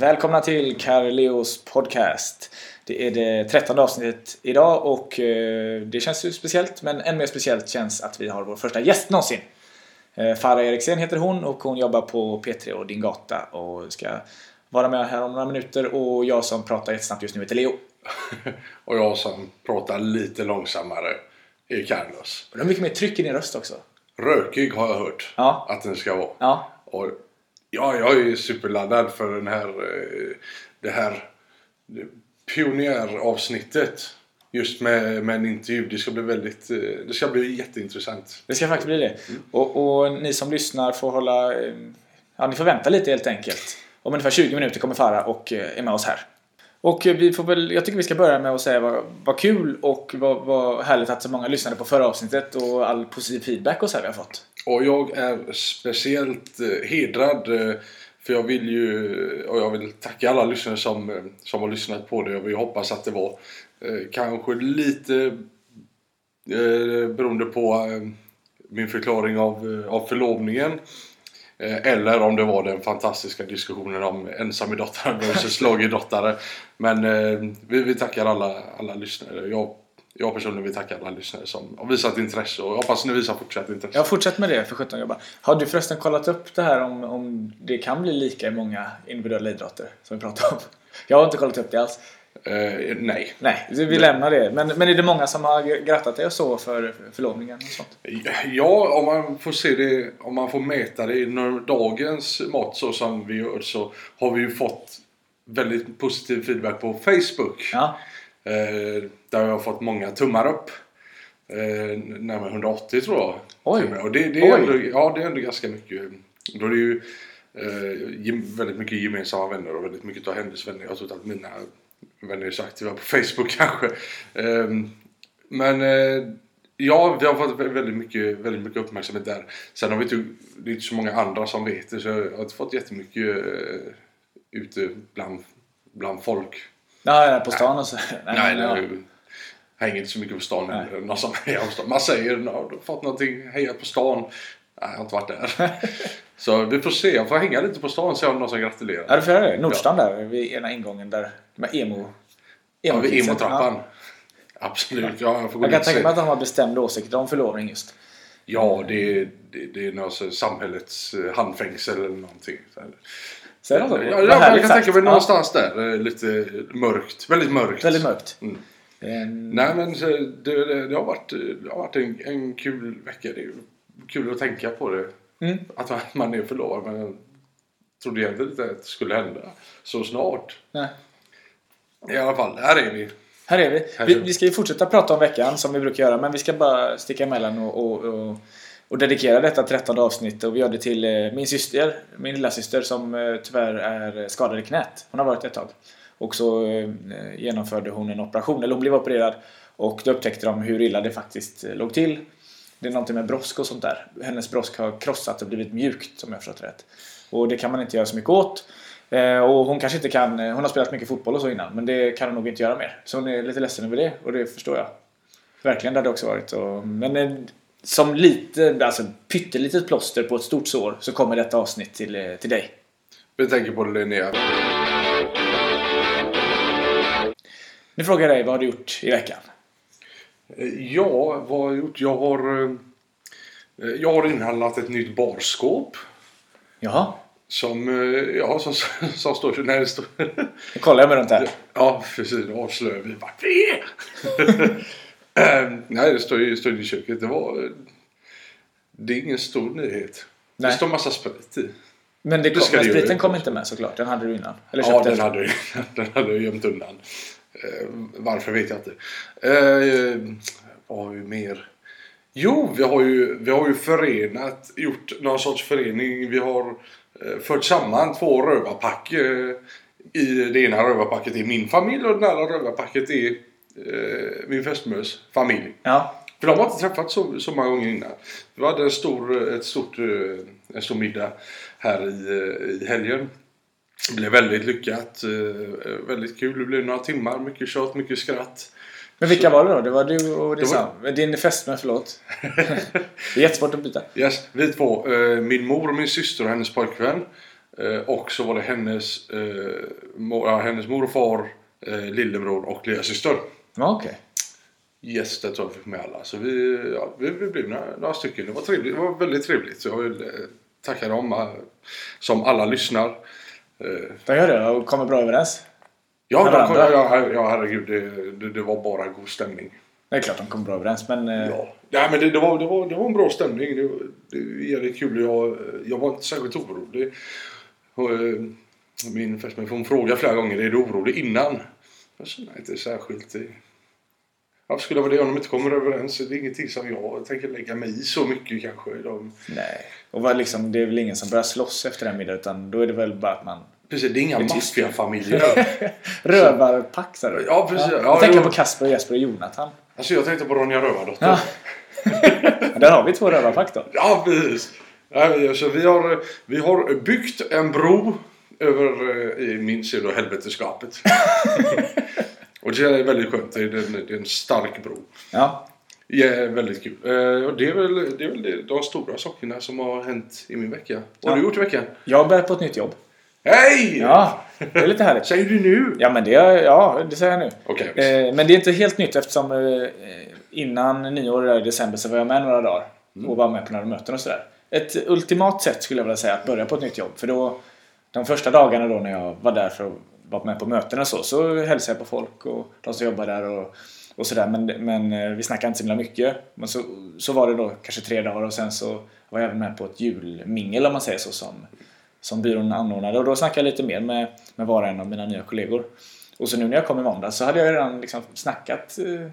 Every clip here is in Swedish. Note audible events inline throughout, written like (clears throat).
Välkomna till Carleos podcast. Det är det trettonde avsnittet idag och eh, det känns ju speciellt men än mer speciellt känns att vi har vår första gäst någonsin. Eh, Farah Eriksen heter hon och hon jobbar på P3 och Din Gata och ska vara med här om några minuter och jag som pratar jättesnabbt just nu heter Leo. (laughs) och jag som pratar lite långsammare är Carlos. Du har mycket mer tryck i din röst också. Rökig har jag hört Ja. att den ska vara. Ja, Och ja, jag är superladdad för den här, eh, det här eh, pionjäravsnittet. Just med, med en intervju. Det ska bli väldigt, eh, det ska bli jätteintressant. det ska faktiskt bli det. Och, och ni som lyssnar får hålla... Ja, ni får vänta lite helt enkelt. Om ungefär 20 minuter kommer Farah och är med oss här. Och vi får väl, jag tycker vi ska börja med att säga vad, vad kul och vad, vad härligt att så många lyssnade på förra avsnittet och all positiv feedback och så här vi har fått. Och jag är speciellt eh, hedrad eh, för jag vill ju och jag vill tacka alla lyssnare som, eh, som har lyssnat på det. Jag vill hoppas att det var kanske lite beroende på min förklaring av, av förlovningen. Eller om det var den fantastiska diskussionen om ensamidrottare versus (laughs) lagidrottare. Men vi, vi tackar alla, alla lyssnare. Jag, jag personligen vill tacka alla lyssnare som har visat intresse och jag hoppas ni visar fortsatt intresse. Jag har fortsatt med det för 17 jobbar. Har du förresten kollat upp det här om, om det kan bli lika i många individuella idrotter som vi pratar om? Jag har inte kollat upp det alls. Eh, nej. Nej, vi lämnar det. Men, men är det många som har grattat dig och så för förlovningen och sånt? Ja, om man får se det, om man får mäta det i nå- dagens mått så som vi gör så har vi ju fått väldigt positiv feedback på Facebook. Ja, där vi har fått många tummar upp. Eh, närmare 180 tror jag. Oj. och det, det, är Oj. ändå, ja, det är ändå ganska mycket. Då är det ju eh, väldigt mycket gemensamma vänner och väldigt mycket av hennes vänner. Jag tror inte att mina vänner är så aktiva på Facebook (laughs) kanske. Eh, men eh, ja, vi har fått väldigt mycket, väldigt mycket uppmärksamhet där. Sen har vi inte, det är inte så många andra som vet det så jag har inte fått jättemycket eh, ute bland, bland folk. Ja ja, på stan och så. (laughs) Nej, men, ja. det hänger inte så mycket på stan heller. Någon som hejar på stan. Man säger "Nå, har du fått någonting, heja på stan. Nej, jag har inte varit där. (laughs) så vi får se. Jag får hänga lite på stan och se om någon som gratulerar. Ja, du får göra det. Nordstan där vid ena ingången där. Med emo... Ja, vid emotrappan. Ja. Absolut. Ja, jag får gå Jag kan tänka mig att de har bestämda åsikter om förlovning just. Ja, det är, det, det är något samhällets eh, handfängsel eller någonting. Säger de så? Ja, ja, jag kan sagt. tänka mig Ja, någonstans där. eh, Lite mörkt. Väldigt mörkt. Väldigt mörkt. Mm. Mm. Nej men det, det, det har varit, det har varit en, en kul vecka. Det är kul att tänka på det. Mm. Att (laughs) man, är förlovad men jag trodde egentligen inte att det skulle hända så snart. Nej. I alla fall, här är vi. Här är vi. Vi. Vi ska ju fortsätta prata om veckan som vi brukar göra men vi ska bara sticka emellan och, och, och, och dedikerar detta trettonde avsnitt och vi gör det till eh, min syster, min lilla syster som eh, tyvärr är skadad i knät. Hon har varit det ett tag. Och så eh, genomförde hon en operation, eller hon blev opererad och då upptäckte de hur illa det faktiskt låg till. Det är någonting med brosk och sånt där. Hennes brosk har krossat och blivit mjukt om jag har förstått rätt. Och det kan man inte göra så mycket åt. Och hon kanske inte kan, hon har spelat mycket fotboll och så innan men det kan hon nog inte göra mer. Så hon är lite ledsen över det och det förstår jag. Verkligen, det hade också varit. Och, men som lite, alltså pyttelitet plåster på ett stort sår så kommer detta avsnitt till, eh, till dig. Vi tänker på Linnea. Nu frågar jag dig, vad har du gjort i veckan? Eh, Ja, vad har jag gjort? Jag har, eh, jag har inhandlat ett nytt barskåp. Jaha, Som, ja, som, (laughs) som står... Nej, det står nu kollar jag mig runt här. Ja, precis. Nu avslöjar vi vart vi är. (laughs) (clears throat) Nej, det står ju i köket. Det var... Det är ingen stor nyhet. Nej. Det står massa sprit i. Men, det kom, men det ju spriten kom inte med såklart, den hade du innan. Eller Ja, den efter. hade, (laughs) den hade jag gömt undan. Eh, varför vet jag inte. Eh, vad har vi mer? Jo, vi har ju, vi har ju förenat, gjort någon sorts förening. Vi har eh, fört samman två rövarpack. Eh, I det ena rövarpacket är min familj och det andra rövarpacket är eh, min fästmös familj. Ja, För de har inte träffats så, så många gånger innan. Vi hade en stor, ett stort, eh, en stor middag här i, eh, i helgen. Det blev väldigt lyckat. eh, Väldigt kul. Det blev några timmar. Mycket kött, mycket skratt. Men vilka var det då? Det var du och din, var- din fästmö, förlåt. det är jättesvårt att byta. Yes, vi två. Min mor och min syster och hennes pojkvän. Och så var det hennes, hennes mor och far, lillebror och lillasyster. Ja, okej. Yes, det tror jag vi fick med alla. Så vi, ja, vi, vi blev några, några stycken. Det var trevligt. Det var väldigt trevligt. Så jag vill eh, tacka dem eh, som alla lyssnar. Eh, De gör det och kommer bra överens. Ja, Med de kom, varandra. ja, her- ja herregud. Det, det, det var bara god stämning. Det är klart de kommer bra överens men... eh, Ja. Nej, men det, det, var, det, var, det var en bra stämning. Det, det är jävligt kul. Jag, jag var inte särskilt orolig. Och, eh, min fästmö hon frågade flera gånger, är du orolig innan? Jag nej, inte särskilt. Varför skulle jag vara det om de inte kommer överens? Det är ingenting som jag tänker lägga mig i så mycket kanske. De, Nej. Och vad liksom, det är väl ingen som börjar slåss efter den middagen utan då är det väl bara att man... precis, det är inga maffiafamiljer. (laughs) Rövarpack sa du? Ja, precis. Ja, jag tänker jo. på Kasper, och Jesper och Jonathan. alltså jag tänkte på Ronja Rövardotter. Ja. (laughs) Där har vi två rövarpack då. Ja, precis. Ja, alltså, vi, har, vi har byggt en bro över, eh, i min ser då, helveteskapet. (laughs) och det är väldigt skönt. Det är, en, det är en stark bro. Ja. Ja, väldigt kul. Eh, och det är väl, det är väl det, de stora sakerna som har hänt i min vecka. Vad har Ja. du gjort i veckan? Jag har börjat på ett nytt jobb. Hej! Ja, det är lite härligt. (laughs) Säger du nu? Ja, men det, ja, det säger jag nu. Okej. Eh, men det är inte helt nytt eftersom eh, innan nyår där i december så var jag med några dagar och var med på några möten och sådär. Ett ultimat sätt skulle jag vilja säga att börja på ett nytt jobb. För då, de första dagarna då när jag var där för att vara med på möten och så, så hälsade jag på folk och de som jobbar där och, och sådär. Men, men eh, vi snackade inte så himla mycket. Men så, så var det då kanske tre dagar och sen så var jag även med på ett julmingel om man säger så som, som byrån anordnade. Och då snackade jag lite mer med, med var och en av mina nya kollegor. Och så nu när jag kom i måndag så hade jag redan liksom snackat eh,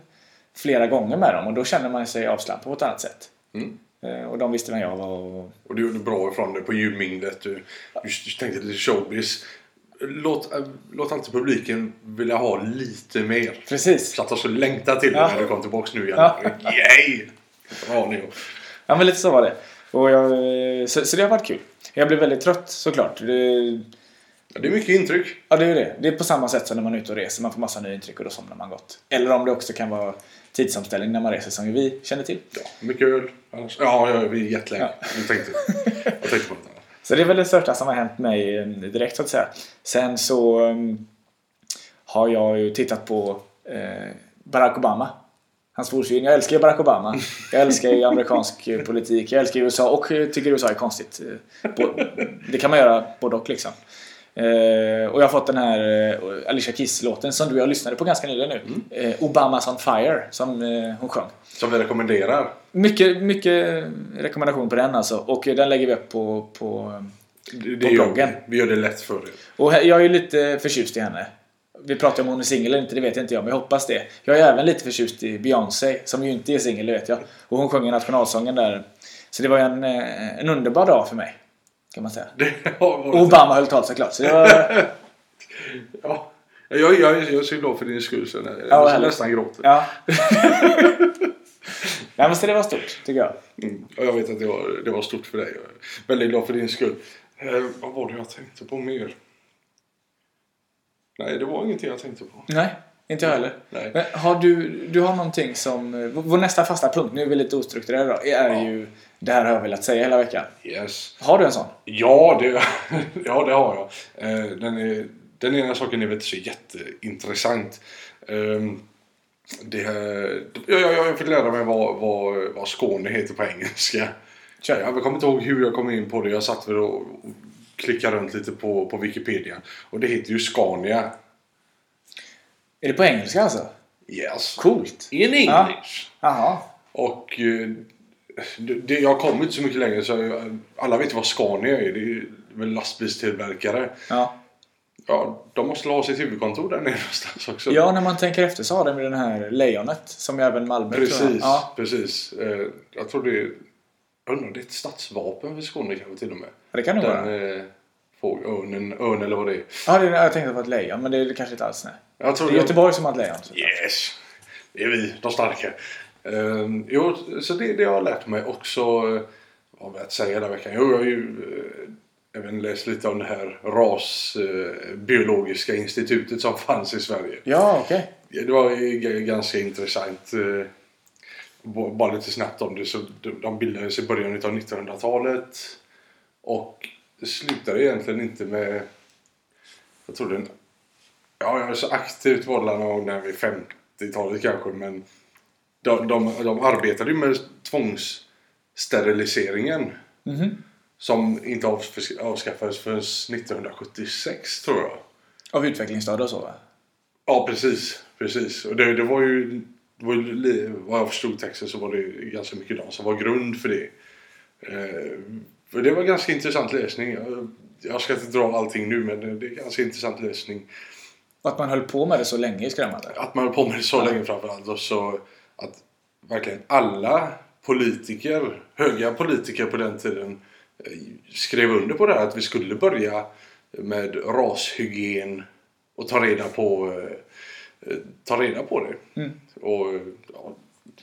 flera gånger med dem och då känner man sig avslappnad på ett annat sätt. Mm. Eh, och de visste vem jag var och Och du gjorde bra ifrån det på julminglet. Du, du tänkte lite showbiz. Låt, äh, låt alltid publiken vilja ha lite mer. Precis. Så att de så längtar till det Ja. när du kom tillbaks nu igen. Ja. Yay! Bra. Ja men lite så var det. Och jag, eh, så, så det har varit kul. Jag blev väldigt trött såklart. Det, Ja, det är mycket intryck. ja det är det. Det är på samma sätt som när man är ute och reser. Man får massa nya intryck och då somnar man gott. Eller om det också kan vara tidsomställning när man reser som vi känner till. Ja, mycket öl. Annars, ja, ja, vi är jättelänge. Ja. Jag tänkte, jag tänkte på något annat. Så det är väl det största som har hänt mig eh, direkt så att säga. Sen så mm, har jag ju tittat på eh, Barack Obama. Hans forsyn. Jag älskar ju Barack Obama. Jag älskar ju amerikansk eh, politik. Jag älskar USA och eh, tycker USA är konstigt. Det kan man göra både och liksom. Eh, och jag har fått den här eh, Alicia Keys-låten som du och jag lyssnade på ganska nyligen nu. Eh, Obamas on fire som eh, hon sjöng. Som vi rekommenderar. Mycket, mycket rekommendation på den alltså. Och den lägger vi upp på, på Det, På bloggen. vi. vi gör det lätt för er. Och jag är ju lite förtjust i henne. Vi pratar om hon är singel eller inte, det vet inte jag, men jag hoppas det. Jag är även lite förtjust i Beyoncé, som ju inte är singel, vet jag. Och hon sjunger nationalsången där. Så det var en, eh, en underbar dag för mig. Kan man säga. Obama höll tal såklart. Så var, (laughs) Ja. Jag, jag, jag är så glad för din skull så jag Ja, härligt. nästan gråter. ja. (laughs) Nej men så det var stort, tycker jag. Mm. Och jag vet att det var, det var stort för dig. Jag är väldigt glad för din skull. Eh, vad var det jag tänkte på mer? Nej, det var ingenting jag tänkte på. Nej, inte jag heller. Nej. Men har du, du har någonting som... Vår nästa fasta punkt, nu är vi lite ostrukturerade då, är Ja. ju... Det här har jag velat säga hela veckan. Yes. Har du en sån? Ja, det, (laughs) ja, det har jag. Eh, den, är, den ena saken är väl inte så jätteintressant. Ehm, det, jag, jag, jag fick lära mig vad, vad, vad Skåne heter på engelska. Kör. Jag kommer inte ihåg hur jag kom in på det. Jag satt väl och klickade runt lite på, på Wikipedia. Och det heter ju Scania. Är det på engelska alltså? Yes. Coolt. In English. Jaha. Och eh, det, jag kom inte så mycket längre så jag, alla vet vad Scania är. Det är väl lastbilstillverkare. Ja. Ja, de måste ha sitt huvudkontor där nere någonstans också. ja, när man tänker efter så har de ju den här lejonet som även Malmö tror jag. precis. Ja, precis. Eh, jag tror det är... Jag undrar det är ett stadsvapen för Skåne kanske till och med. det kan det nog vara. Den eh, fåg, örnen, örn eller vad det är. Ja, det, jag tänkte var ett lejon, men det är kanske inte alls. Nej. Jag tror Det är Göteborg som har ett lejon. Yes! Det är vi, de starka. Um, jo, så det, det har jag lärt mig också. eh, Vad har jag att säga hela veckan? Jo, jag har ju eh, även läst lite om det här rasbiologiska institutet som fanns i Sverige. Ja, okej. Ja, Det var g- ganska intressant. eh, b- Bara lite snabbt om det. Så de- de bildades i början av 1900-talet. Och det slutade egentligen inte med... Jag tror den... Ja, jag var så aktivt var det någon när vi 50-talet kanske men de, de, de arbetade ju med tvångssteriliseringen Mhm. som inte avs- avskaffades förrän 1976 tror jag. Av utvecklingsstörda och så va? Ja, precis. precis. Och det, det var ju, det var ju vad jag förstod texten så var det ganska mycket de som var grund för det. Eh, för det var ganska intressant läsning. Jag, jag ska inte dra allting nu men det, är ganska intressant läsning. Och att man höll på med det så länge är skrämmande. Att man höll på med det så länge framförallt och så att verkligen alla politiker, höga politiker på den tiden eh, skrev under på det här att vi skulle börja med rashygien och ta reda på, eh, ta reda på det. Mm. Och ja,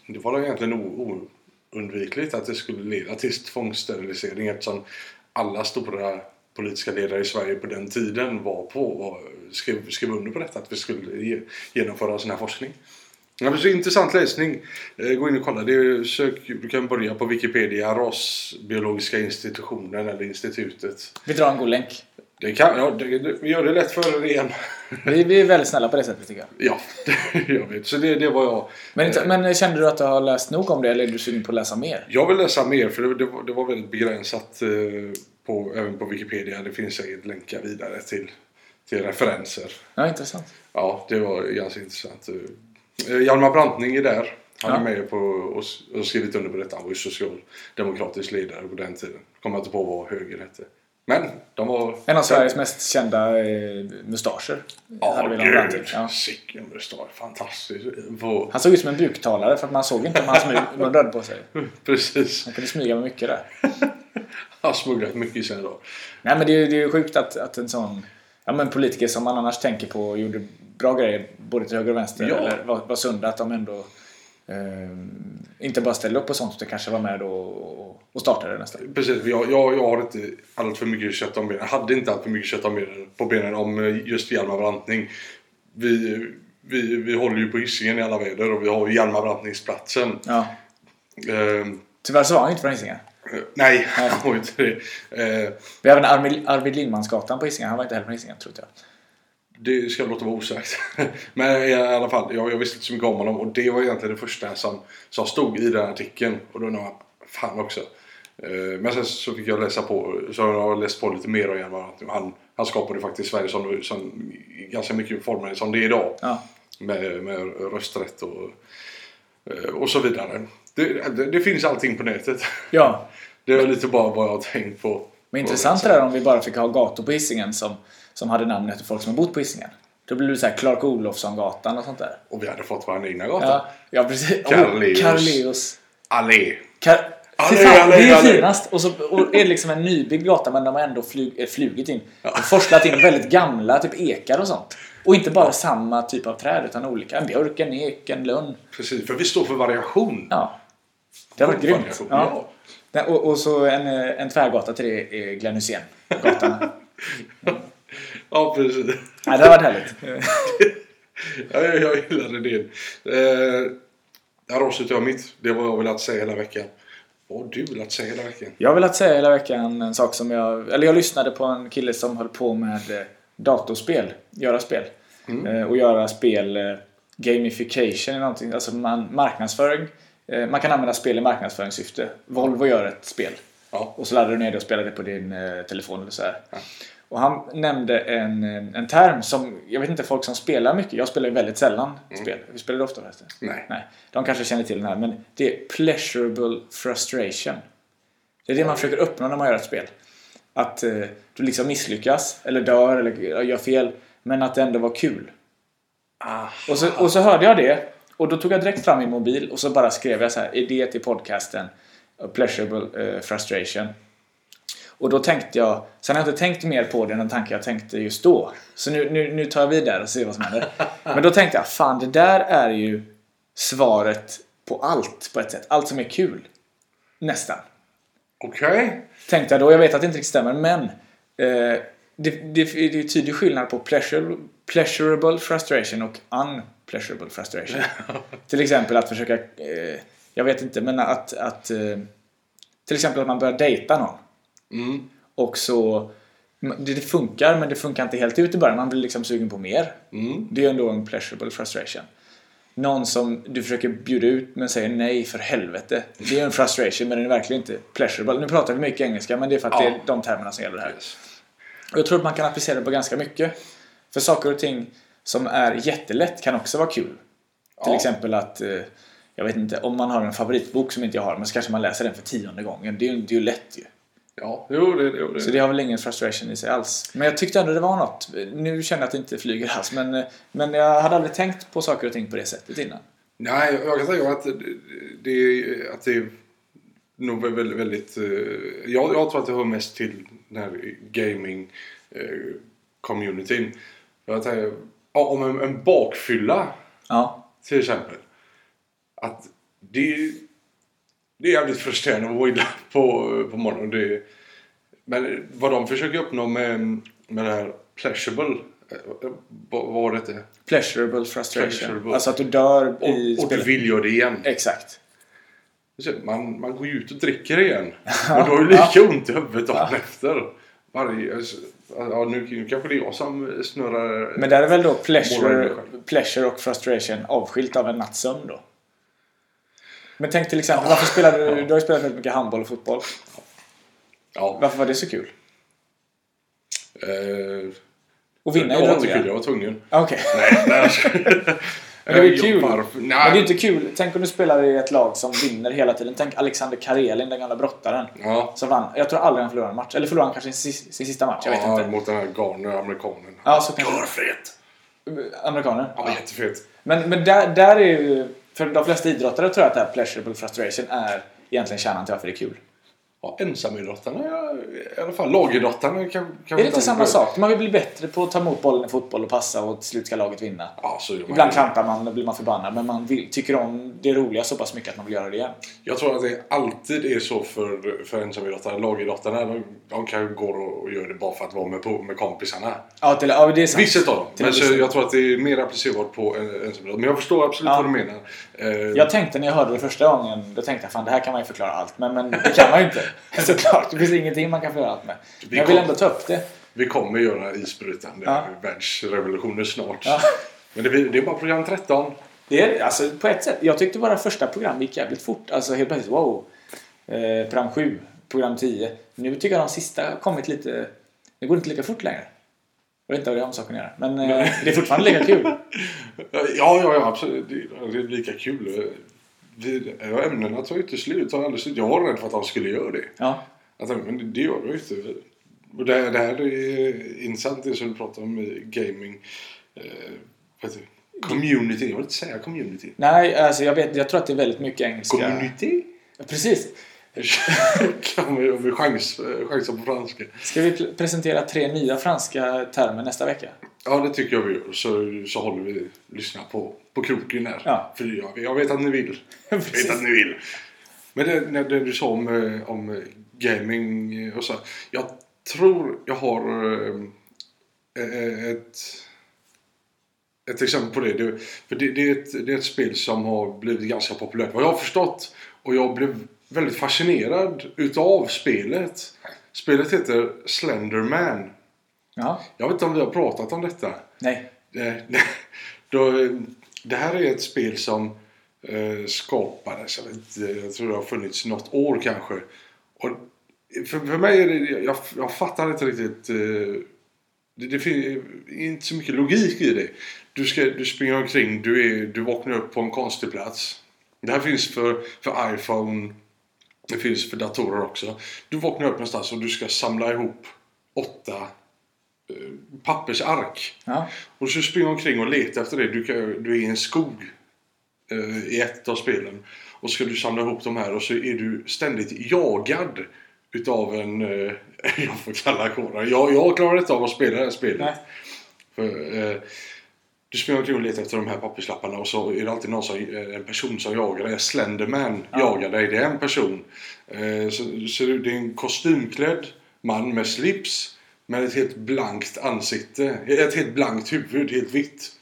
det var egentligen o- oundvikligt att det skulle leda till tvångssterilisering eftersom alla stora politiska ledare i Sverige på den tiden var på, och skrev, skrev under på detta att vi skulle ge, genomföra sån här forskning. Ja, det är så intressant läsning. Eh, gå in och kolla. Det är, sök, du kan börja på Wikipedia, rasbiologiska institutionen eller institutet. Vi drar en god länk. Det kan, ja, det, det, vi gör det lätt för er igen. Vi, vi är väldigt snälla på det sättet tycker jag. Ja, (laughs) jag vet. Så det, det var jag. Men, inte, men kände du att du har läst nog om det eller är du sugen på att läsa mer? Jag vill läsa mer för det, det, var, det väldigt begränsat eh, på, även på Wikipedia. Det finns säkert länkar vidare till, till referenser. Ja, intressant. Ja, det var ganska intressant. Eh, Hjalmar Branting är där. Han är Ja. med på och, och skrivit under på detta. Han var ju socialdemokratisk ledare på den tiden. Kommer inte på vad höger hette. Men de var... En av Sveriges mest kända eh, mustascher. Ja, gud! Ja. Sicken mustasch. Fantastiskt. På, Han såg ut som en buktalare för att man såg inte om mun (laughs) rörde på sig. precis. Han kunde smyga med mycket där. (laughs) Han har smugglat mycket sina dagar. Nej men det är ju det är ju sjukt att, att en sån ja, men politiker som man annars tänker på gjorde bra grejer både till höger och vänster Ja. eller var, var sunda att de ändå inte bara ställde upp på sånt utan kanske var med och, och startade nästan. Precis, jag, jag, jag har inte allt för mycket kött om benen. Jag hade inte allt för mycket kött om benen, på benen om eh, just Hjalmar Branting. Vi, vi, vi håller ju på Hisingen i alla väder och vi har ju Hjalmar Brantingsplatsen. Ja. Ehm, Tyvärr så var han inte från Hisingen. eh, nej, (laughs) han ju inte det. Eh, Vi har även Arvid, Arvid Lindmansgatan på Hisingen. Han var inte heller från Hisingen tror jag. Det ska jag låta vara osagt. (laughs) Men i alla fall, jag, jag visste inte så mycket om honom och det var egentligen det första som, som stod i den artikeln. Och då undrar man, fan också. Eh, Men sen så fick jag läsa på, så har jag läst på lite mer Branting. Han, han skapade faktiskt Sverige som, som ganska mycket formade som det är idag. Ja. Med, med rösträtt och, eh, och så vidare. Det, det, det finns allting på nätet. ja. (laughs) Det är lite bara vad jag har tänkt på. Men intressant det där om vi bara fick ha gator på Hisingen som, som hade namn efter folk som har bott på Hisingen. Då blir det så här Clark Olofsson-gatan och sånt där. Och vi hade fått vår egna gata. Ja, ja precis. Carleus. Oh, Carleus. Allé. Kar Allé, fan, allé, det är allé. finast! Och så och är det liksom en nybyggd gata men de har ändå flyg, eh, flugit in och forslat in väldigt gamla typ ekar och sånt. Och inte bara samma typ av träd utan olika. Björk, en ek, en lönn. Precis, för vi står för variation. Ja. Det har varit grymt. Ja. Och, och så en, eh, en tvärgata till det är Glenn Hysén-gatan. (laughs) Ja, precis. Nej, det har varit härligt. (laughs) Ja, jag, jag gillade det. Eh, där avslutar jag mitt. Det var jag velat säga hela veckan. Vad har du velat säga hela veckan? Jag har velat säga hela veckan en sak som jag... Eller jag lyssnade på en kille som höll på med eh, datorspel. Göra spel. Eh, Och göra spel... eh, Gamification är någonting. Alltså man, marknadsföring. Eh, Man kan använda spel i marknadsföringssyfte. Volvo gör ett spel. Ja. Och så laddar du ner det och spelar det på din eh, telefon eller så här. Och han nämnde en, en term som, jag vet inte, folk som spelar mycket. Jag spelar ju väldigt sällan spel. Vi spelar du ofta förresten? Nej. Nej. De kanske känner till den här, men det är pleasurable frustration. Det är det man försöker uppnå när man gör ett spel. Att eh, du liksom misslyckas, eller dör, eller gör fel. Men att det ändå var kul. Och så, och så hörde jag det. Och då tog jag direkt fram min mobil och så bara skrev jag så här, idé till podcasten. Pleasurable eh, frustration. Och då tänkte jag, sen har jag inte tänkt mer på det än den tanke jag tänkte just då. Så nu, nu, nu tar jag vid där och ser vad som händer. Men då tänkte jag, fan det där är ju svaret på allt på ett sätt. Allt som är kul. Nästan. Okej. Tänkte jag då. Jag vet att det inte riktigt stämmer men eh, det, det, det är tydlig skillnad på pleasure, pleasurable frustration och unpleasurable frustration. (laughs) till exempel att försöka, eh, jag vet inte, men att, att eh, till exempel att man börjar dejta någon. Mm. Och så... Det, funkar, men det funkar inte helt ut i början. Man blir liksom sugen på mer. Mm. Det är ändå en pleasurable frustration. Någon som du försöker bjuda ut men säger nej för helvete. Det är en frustration men den är verkligen inte pleasurable. Nu pratar vi mycket engelska men det är för att Ja. det är de termerna som gäller här. Yes. Och jag tror att man kan applicera det på ganska mycket. För saker och ting som är jättelätt kan också vara kul. Till Ja. exempel att, eh, jag vet inte, om man har en favoritbok som inte jag har men så kanske man läser den för tionde gången. Det är ju, det är ju lätt ju. Ja, jo det, jo, det. Så det har väl ingen frustration i sig alls. Men jag tyckte ändå det var något. Nu känner jag att det inte flyger alls men, men jag hade aldrig tänkt på saker och ting på det sättet innan. Nej, jag kan mig att det, att det nog är väldigt, väldigt eh, jag, jag tror att det hör mest till den här gaming eh. Jag tänker, om en, en bakfylla Ja, till exempel. Att det, det är jävligt frustrerande att vila på, på morgonen. Det, men vad de försöker uppnå med, med det här pleasurable, eh, vad var det? hette? pleasurable frustration. Pleasurable. Alltså att du dör Och, i och du spelet. vill göra det igen. Exakt. Man, man går ju ut och dricker igen. Men du har ju lika ont i huvudet dagen efter. Varje, ja, nu, kanske det är jag som snurrar. Men där är väl då pleasure, pleasure och frustration avskilt av en nattsömn då? Men tänk till exempel, varför spelar du, du har ju spelat väldigt mycket handboll och fotboll. Ja. Varför var det så kul? Eh, Och vinna det var det inte kul, jag var tvungen. Okej. (laughs) Nej, nej. ska- (laughs) Men det är ju kul. Varför? Men det är Nej. inte kul. Tänk om du spelar i ett lag som vinner hela tiden. Tänk Alexander Karelin, den gamla brottaren. Ja. Som vann. Jag tror aldrig han förlorade en match. Eller förlorade han kanske sin, sin sista match. Jag vet ja, inte. mot den här galna amerikanen. Ja, så kanske- Görfet! Amerikaner? Han var jättefet. Men, men där, där är ju... För de flesta idrottare tror jag att det här pleasurable frustration är egentligen kärnan till varför det är kul. Ja, ensamidrottarna, i alla fall lagidrottarna kan, kan Är det inte samma sak? Man vill bli bättre på att ta emot bollen i fotboll och passa och till slut ska laget vinna. Ja, så. Ibland klantar man och blir man förbannad men man vill, tycker om det roliga så pass mycket att man vill göra det igen. Jag tror att det alltid är så för, för ensamidrottare. Lagidrottarna, de, de kan gå och, göra det bara för att vara med, på, med kompisarna. Ja, till, ja det är sant. Vissa av dem. Men en så jag tror att det är mer applicerbart på en ensamidrottare. Men jag förstår absolut Ja. vad du menar. Eh, Jag tänkte när jag hörde det första gången, då tänkte jag fan det här kan man ju förklara allt. Men, men det kan man ju inte. (laughs) Såklart, det finns ingenting man kan förklara allt med. Men jag vill ändå ta upp det. Vi kommer göra isbrytande Ja. världsrevolutioner snart. Ja. Men det, det är bara program 13. Det är alltså på ett sätt. Jag tyckte våra första program gick jävligt fort. Alltså helt plötsligt, wow. Eh, program 7, program 10. Nu tycker jag de sista har kommit lite... Det går inte lika fort längre. Jag vet inte vad det har med saken att göra. Men eh, det är fortfarande lika kul. (laughs) Ja, ja, ja absolut. Det är lika kul. Det, ja, ämnena tar ju inte slut. Tar aldrig slut. Jag var rädd för att de skulle göra det. Ja. Tänkte, men det gör de ju inte. Och det, det här är intressant det som du pratar om i gaming. Eh? Community. Jag vill inte säga community. Nej, alltså jag, vet, jag tror att det är väldigt mycket engelska. Community? Ja, Precis. (laughs) kan vi, om vi chans, chansar på franska. Ska vi presentera tre nya franska termer nästa vecka? Ja, det tycker jag vi gör. Så, så håller vi lyssna på, på kroken här. Ja. För jag, jag vet att ni vill. (laughs) Jag vet att ni vill. Men det, när det du sa om, eh, om eh, gaming och så. Jag tror jag har eh, ett, ett exempel på det. det för det, det, är ett, det är ett spel som har blivit ganska populärt. Vad jag har förstått. Och jag blev väldigt fascinerad utav spelet. Spelet heter Slenderman. Ja. Jag vet inte om vi har pratat om detta. Nej. Eh, (laughs) Då, det här är ett spel som eh, skapades, jag, vet, jag tror det har funnits något år kanske. Och för, för mig är det, jag, jag fattar inte riktigt. Eh, det, det finns inte så mycket logik i det. Du, ska, du springer omkring, du, är, du vaknar upp på en konstig plats. Det här finns för, för iPhone, det finns för datorer också. Du vaknar upp någonstans och du ska samla ihop åtta pappersark. Ja. Och så springer omkring och letar efter det. Du, kan, du är i en skog eh, i ett av spelen. Och ska du samla ihop de här och så är du ständigt jagad utav en... Eh, (laughs) jag får kalla kårar. Jag, jag klarar inte av att spela det här spelet. Nej. För, eh, du springer omkring och letar efter de här papperslapparna och så är det alltid någon som, eh, en person som jagar dig. Slenderman Ja. jagar dig. Det är en person. Eh, så, så det är en kostymklädd man med slips med ett helt blankt ansikte. Ett helt blankt huvud, helt vitt.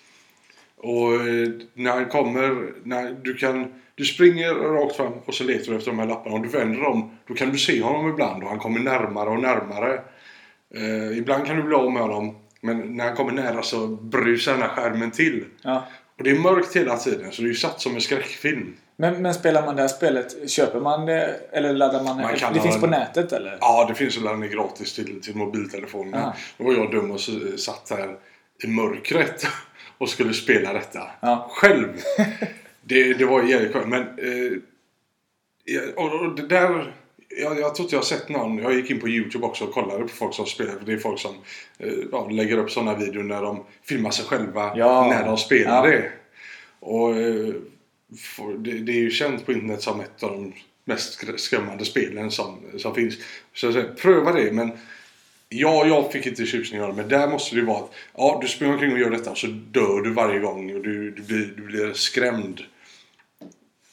Och eh, när han kommer, när du kan... Du springer rakt fram och så letar du efter de här lapparna. Om du vänder dem, då kan du se honom ibland och han kommer närmare och närmare. Eh, ibland kan du bli av med honom. Men när han kommer nära så brusar den här skärmen till. Ja. Och det är mörkt hela tiden så det är ju satt som en skräckfilm. Men, men spelar man det här spelet, köper man det eller laddar man, Man det? Det finns en- på nätet eller? Ja, det finns att ladda ner gratis till, till mobiltelefonen. Ja. Då var jag dum och satt här i mörkret (laughs) och skulle spela detta. Ja. Själv. (laughs) det, det var jävligt skönt. Men eh, och, och det där... Jag, jag tror inte jag har sett någon. Jag gick in på Youtube också och kollade på folk som spelar. För det är folk som eh, ja, lägger upp sådana videor när de filmar sig själva Ja. när de spelar Ja. det. Och eh, det, det är ju känt på internet som ett av de mest skr- skrämmande spelen som, som finns. Så jag säger, pröva det men Ja, jag fick inte tjusning av det, men där måste det vara att ja, du springer omkring och gör detta och så dör du varje gång och du, du, blir, du blir skrämd.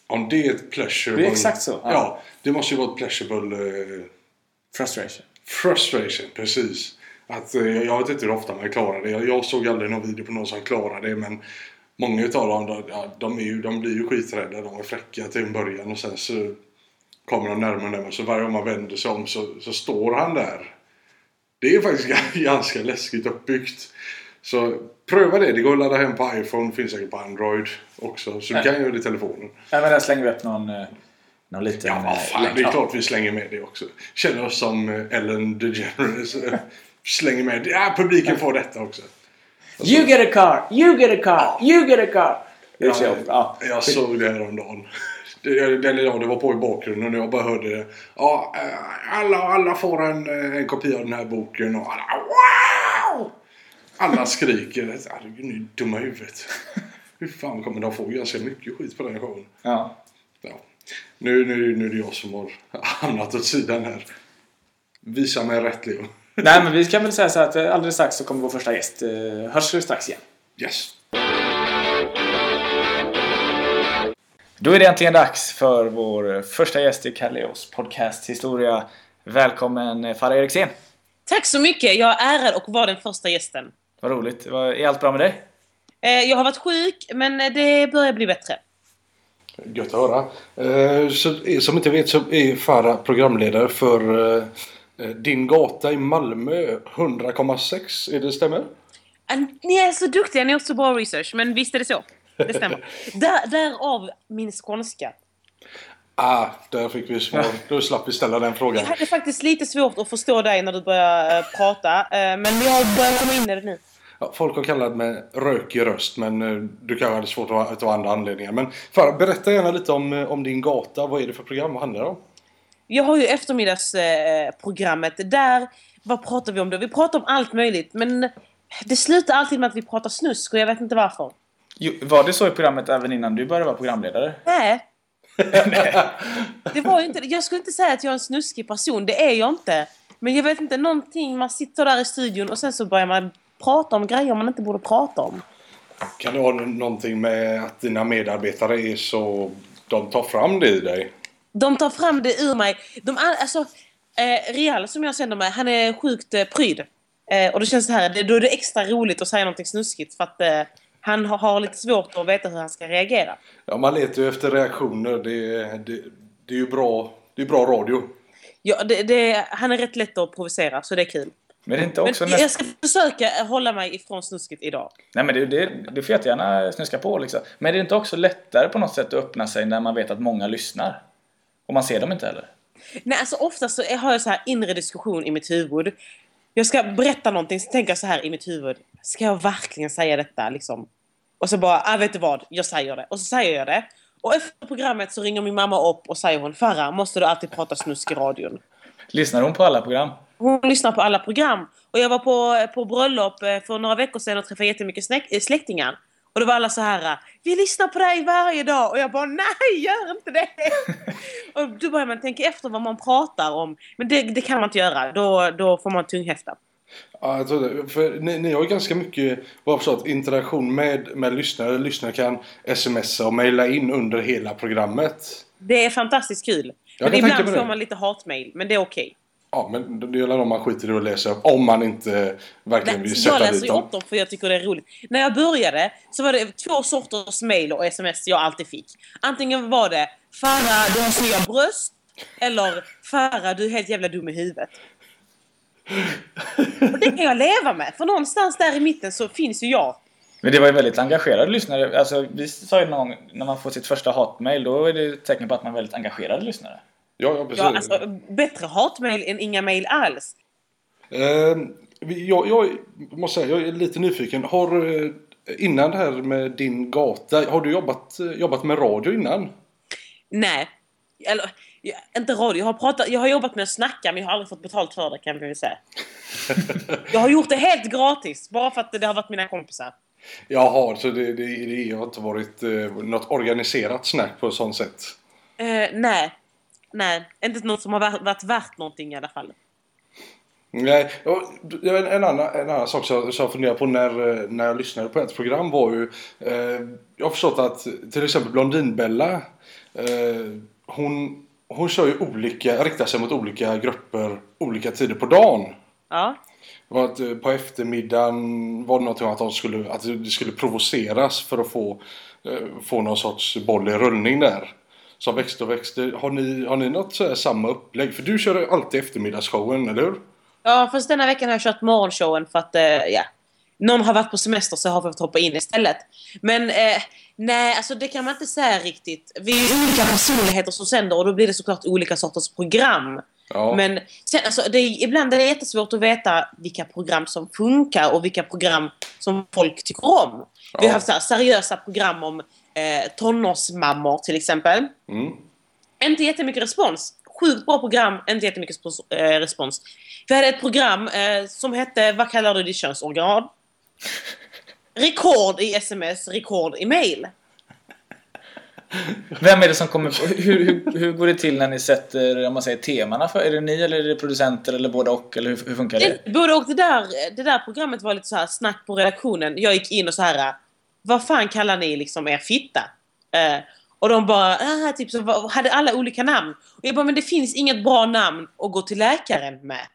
Om det är ett pleasurable... Det är exakt så, Ja, ja. det måste ju vara ett pleasurable eh, Frustration. frustration, precis. Att, eh, jag vet inte hur ofta man klarar det. Jag, jag såg aldrig någon video på någon som klarar det, men många utav dem, de, ja, de, är ju, de blir ju skiträdda. De är fräcka till en början och sen så kommer de närmare och närmare. Så varje gång man vänder sig om så, så står han där. Det är faktiskt (laughs) ganska läskigt uppbyggt. Så pröva det. Det går att ladda hem på iPhone. Finns säkert på Android också. Så du Ja. kan göra det i telefonen. Ja, men där slänger vi upp någon, eh, någon liten... Ja, eh, fan. Det är Ja. klart vi slänger med det också. Känner oss som eh, Ellen DeGeneres. slänger med. Ja, publiken får detta också. You get a car! You get a car! You get a car! Ja, så- ja. Jag såg det häromdagen. Eller ja, det var på i bakgrunden och jag bara hörde det. Ja, alla, alla får en, en kopia av den här boken och alla wow! Alla skriker. Herregud, ni är dumma i huvudet. Hur fan kommer de få ganska mycket skit på den showen? Ja. Ja. Nu, nu, nu är det jag som har hamnat åt sidan här. Visa mig rätt Leo. Nej, men vi kan väl säga så att eh, alldeles strax så kommer vår första gäst. Eh, Hörs vi strax igen. Yes. Då är det äntligen dags för vår första gäst i Kalleos podcast historia. Välkommen eh, Farah Eriksen. Tack så mycket! Jag är ärad och var den första gästen. Vad roligt. Är allt bra med dig? Eh, Jag har varit sjuk, men det börjar bli bättre. Gött att höra. Eh, eh, som inte vet så är Farah programledare för eh, eh, Din gata i Malmö 100,6. Är det stämmer? Ah, Ni är så duktiga, ni har så bra research, men visst är det så. Det stämmer. (laughs) Där, därav min skånska. Ah, där fick vi svar. Då slapp vi ställa den frågan. Jag hade faktiskt lite svårt att förstå dig när du började eh, prata, eh, men jag har börjat komma in i det nu. Ja, folk har kallat mig rökig röst men eh, du kanske hade svårt att av andra anledningar. Men Farah, berätta gärna lite om, eh, om din gata. Vad är det för program? Vad handlar det om? Jag har ju eftermiddagsprogrammet. Där, vad pratar vi om då? Vi pratar om allt möjligt, men det slutar alltid med att vi pratar snusk och jag vet inte varför. Jo, var det så i programmet även innan du började vara programledare? (laughs) Nej. det var ju inte, jag skulle inte säga att jag är en snuskig person, det är jag inte. Men jag vet inte, någonting, man sitter där i studion och sen så börjar man prata om grejer man inte borde prata om. Kan det ha någonting med att dina medarbetare är så... De tar fram det i dig? De tar fram det ur mig. De, all- alltså, eh, Real som jag känner mig, han är sjukt eh, pryd. Eh, och då känns det här, det, då är det extra roligt att säga någonting snuskigt för att eh, han har, har lite svårt att veta hur han ska reagera. Ja, man letar ju efter reaktioner. Det, det, det är ju bra, det är bra radio. Ja, det, det, han är rätt lätt att provocera, så det är kul. Men det är inte Men också jag näst... ska försöka hålla mig ifrån snusket idag. Nej men det, det, du får jättegärna snuska på liksom. Men det är inte också lättare på något sätt att öppna sig när man vet att många lyssnar? Och man ser dem inte heller? Nej, alltså ofta så har jag så här inre diskussion i mitt huvud. Jag ska berätta någonting, så tänker jag så här i mitt huvud. Ska jag verkligen säga detta liksom? Och så bara, ah, vet du vad? Jag säger det. Och så säger jag det. Och efter programmet så ringer min mamma upp och säger hon Farah, måste du alltid prata snusk i radion? Lyssnar hon på alla program? Hon lyssnar på alla program. Och jag var på, på bröllop eh, för några veckor sedan och träffade jättemycket snäck, eh, släktingar. Och då var alla så här, vi lyssnar på dig varje dag. Och jag bara, nej gör inte det! (laughs) och då börjar man tänka efter vad man pratar om. Men det, det kan man inte göra, då, då får man tunghäfta. Ja, jag tror det. För ni, ni har ju ganska mycket vad jag förstått, interaktion med, med lyssnare. Lyssnare kan smsa och mejla in under hela programmet. Det är fantastiskt kul. Jag Men ibland får man lite hatmail, men det är okej. Ja, men det gäller om man skiter i att läsa upp. Om man inte verkligen vill sätta jag läser dit ju dem. upp dem för jag tycker det är roligt. När jag började så var det två sorters mail och sms jag alltid fick. Antingen var det Farah, du har snygga bröst. Eller Farah, du är helt jävla dum i huvudet. Och det kan jag leva med. För någonstans där i mitten så finns ju jag. Men det var ju väldigt engagerade lyssnare. Alltså, vi sa ju någon gång när man får sitt första hatmail, då är det ett tecken på att man är väldigt engagerad lyssnare. Ja, ja precis. Ja, alltså, bättre hatmail än inga mail alls. Vi- jag, jag måste säga, jag är lite nyfiken. Har, eh, innan det här med din gata, har du jobbat, eh, jobbat med radio innan? Nej. Eller, inte radio. Jag har, pratat, jag har jobbat med att snacka men jag har aldrig fått betalt för det kan vi väl säga. (laughs) jag har gjort det helt gratis. Bara för att det har varit mina kompisar. Jaha, så det, det, det har inte varit eh, något organiserat snack på ett sånt sätt? Eh, nej. Nej. Inte något som har varit, värt någonting i alla fall. Nej, en, en, annan, en annan sak som jag funderade på när, eh, när jag lyssnade på ett program var ju eh, Jag har förstått att till exempel Blondinbella eh, hon, hon kör ju olika, riktar sig mot olika grupper olika tider på dagen. Ja. Det var att eh, på eftermiddagen var det någonting att, de skulle, att det skulle provoceras för att få, eh, få någon sorts boll i rullning där. Som växte och växte. Har ni, har ni något så samma upplägg? För du kör alltid eftermiddagsshowen, eller hur? Ja, fast denna veckan har jag kört morgonshowen för att, eh, ja. Någon har varit på semester så har vi fått hoppa in istället. Men eh, nej, alltså det kan man inte säga riktigt. Vi är ju olika personligheter som sänder och då blir det såklart olika sorters program. Ja. Men sen, alltså, det är, ibland är det jättesvårt att veta vilka program som funkar och vilka program som folk tycker om. Vi Ja. har haft så seriösa program om eh, tonårsmammor till exempel. Mm. Inte jättemycket respons. Sjukt bra program, inte jättemycket spons, eh, respons. Vi hade ett program eh, som hette Vad kallar du ditt könsorgan? (laughs) Rekord i sms, rekord i mail. Vem är det som kommer på, hur, hur, hur går det till när ni sätter, om man säger temana för, är det ni eller är det producenter eller båda och eller hur, hur funkar det? Det, både och det där, det där programmet var lite så här snack på redaktionen. Jag gick in och så här. Vad fan kallar ni liksom er fitta? Eh, och de bara, ah, typ så, hade alla olika namn. Och jag bara, men det finns inget bra namn att gå till läkaren med.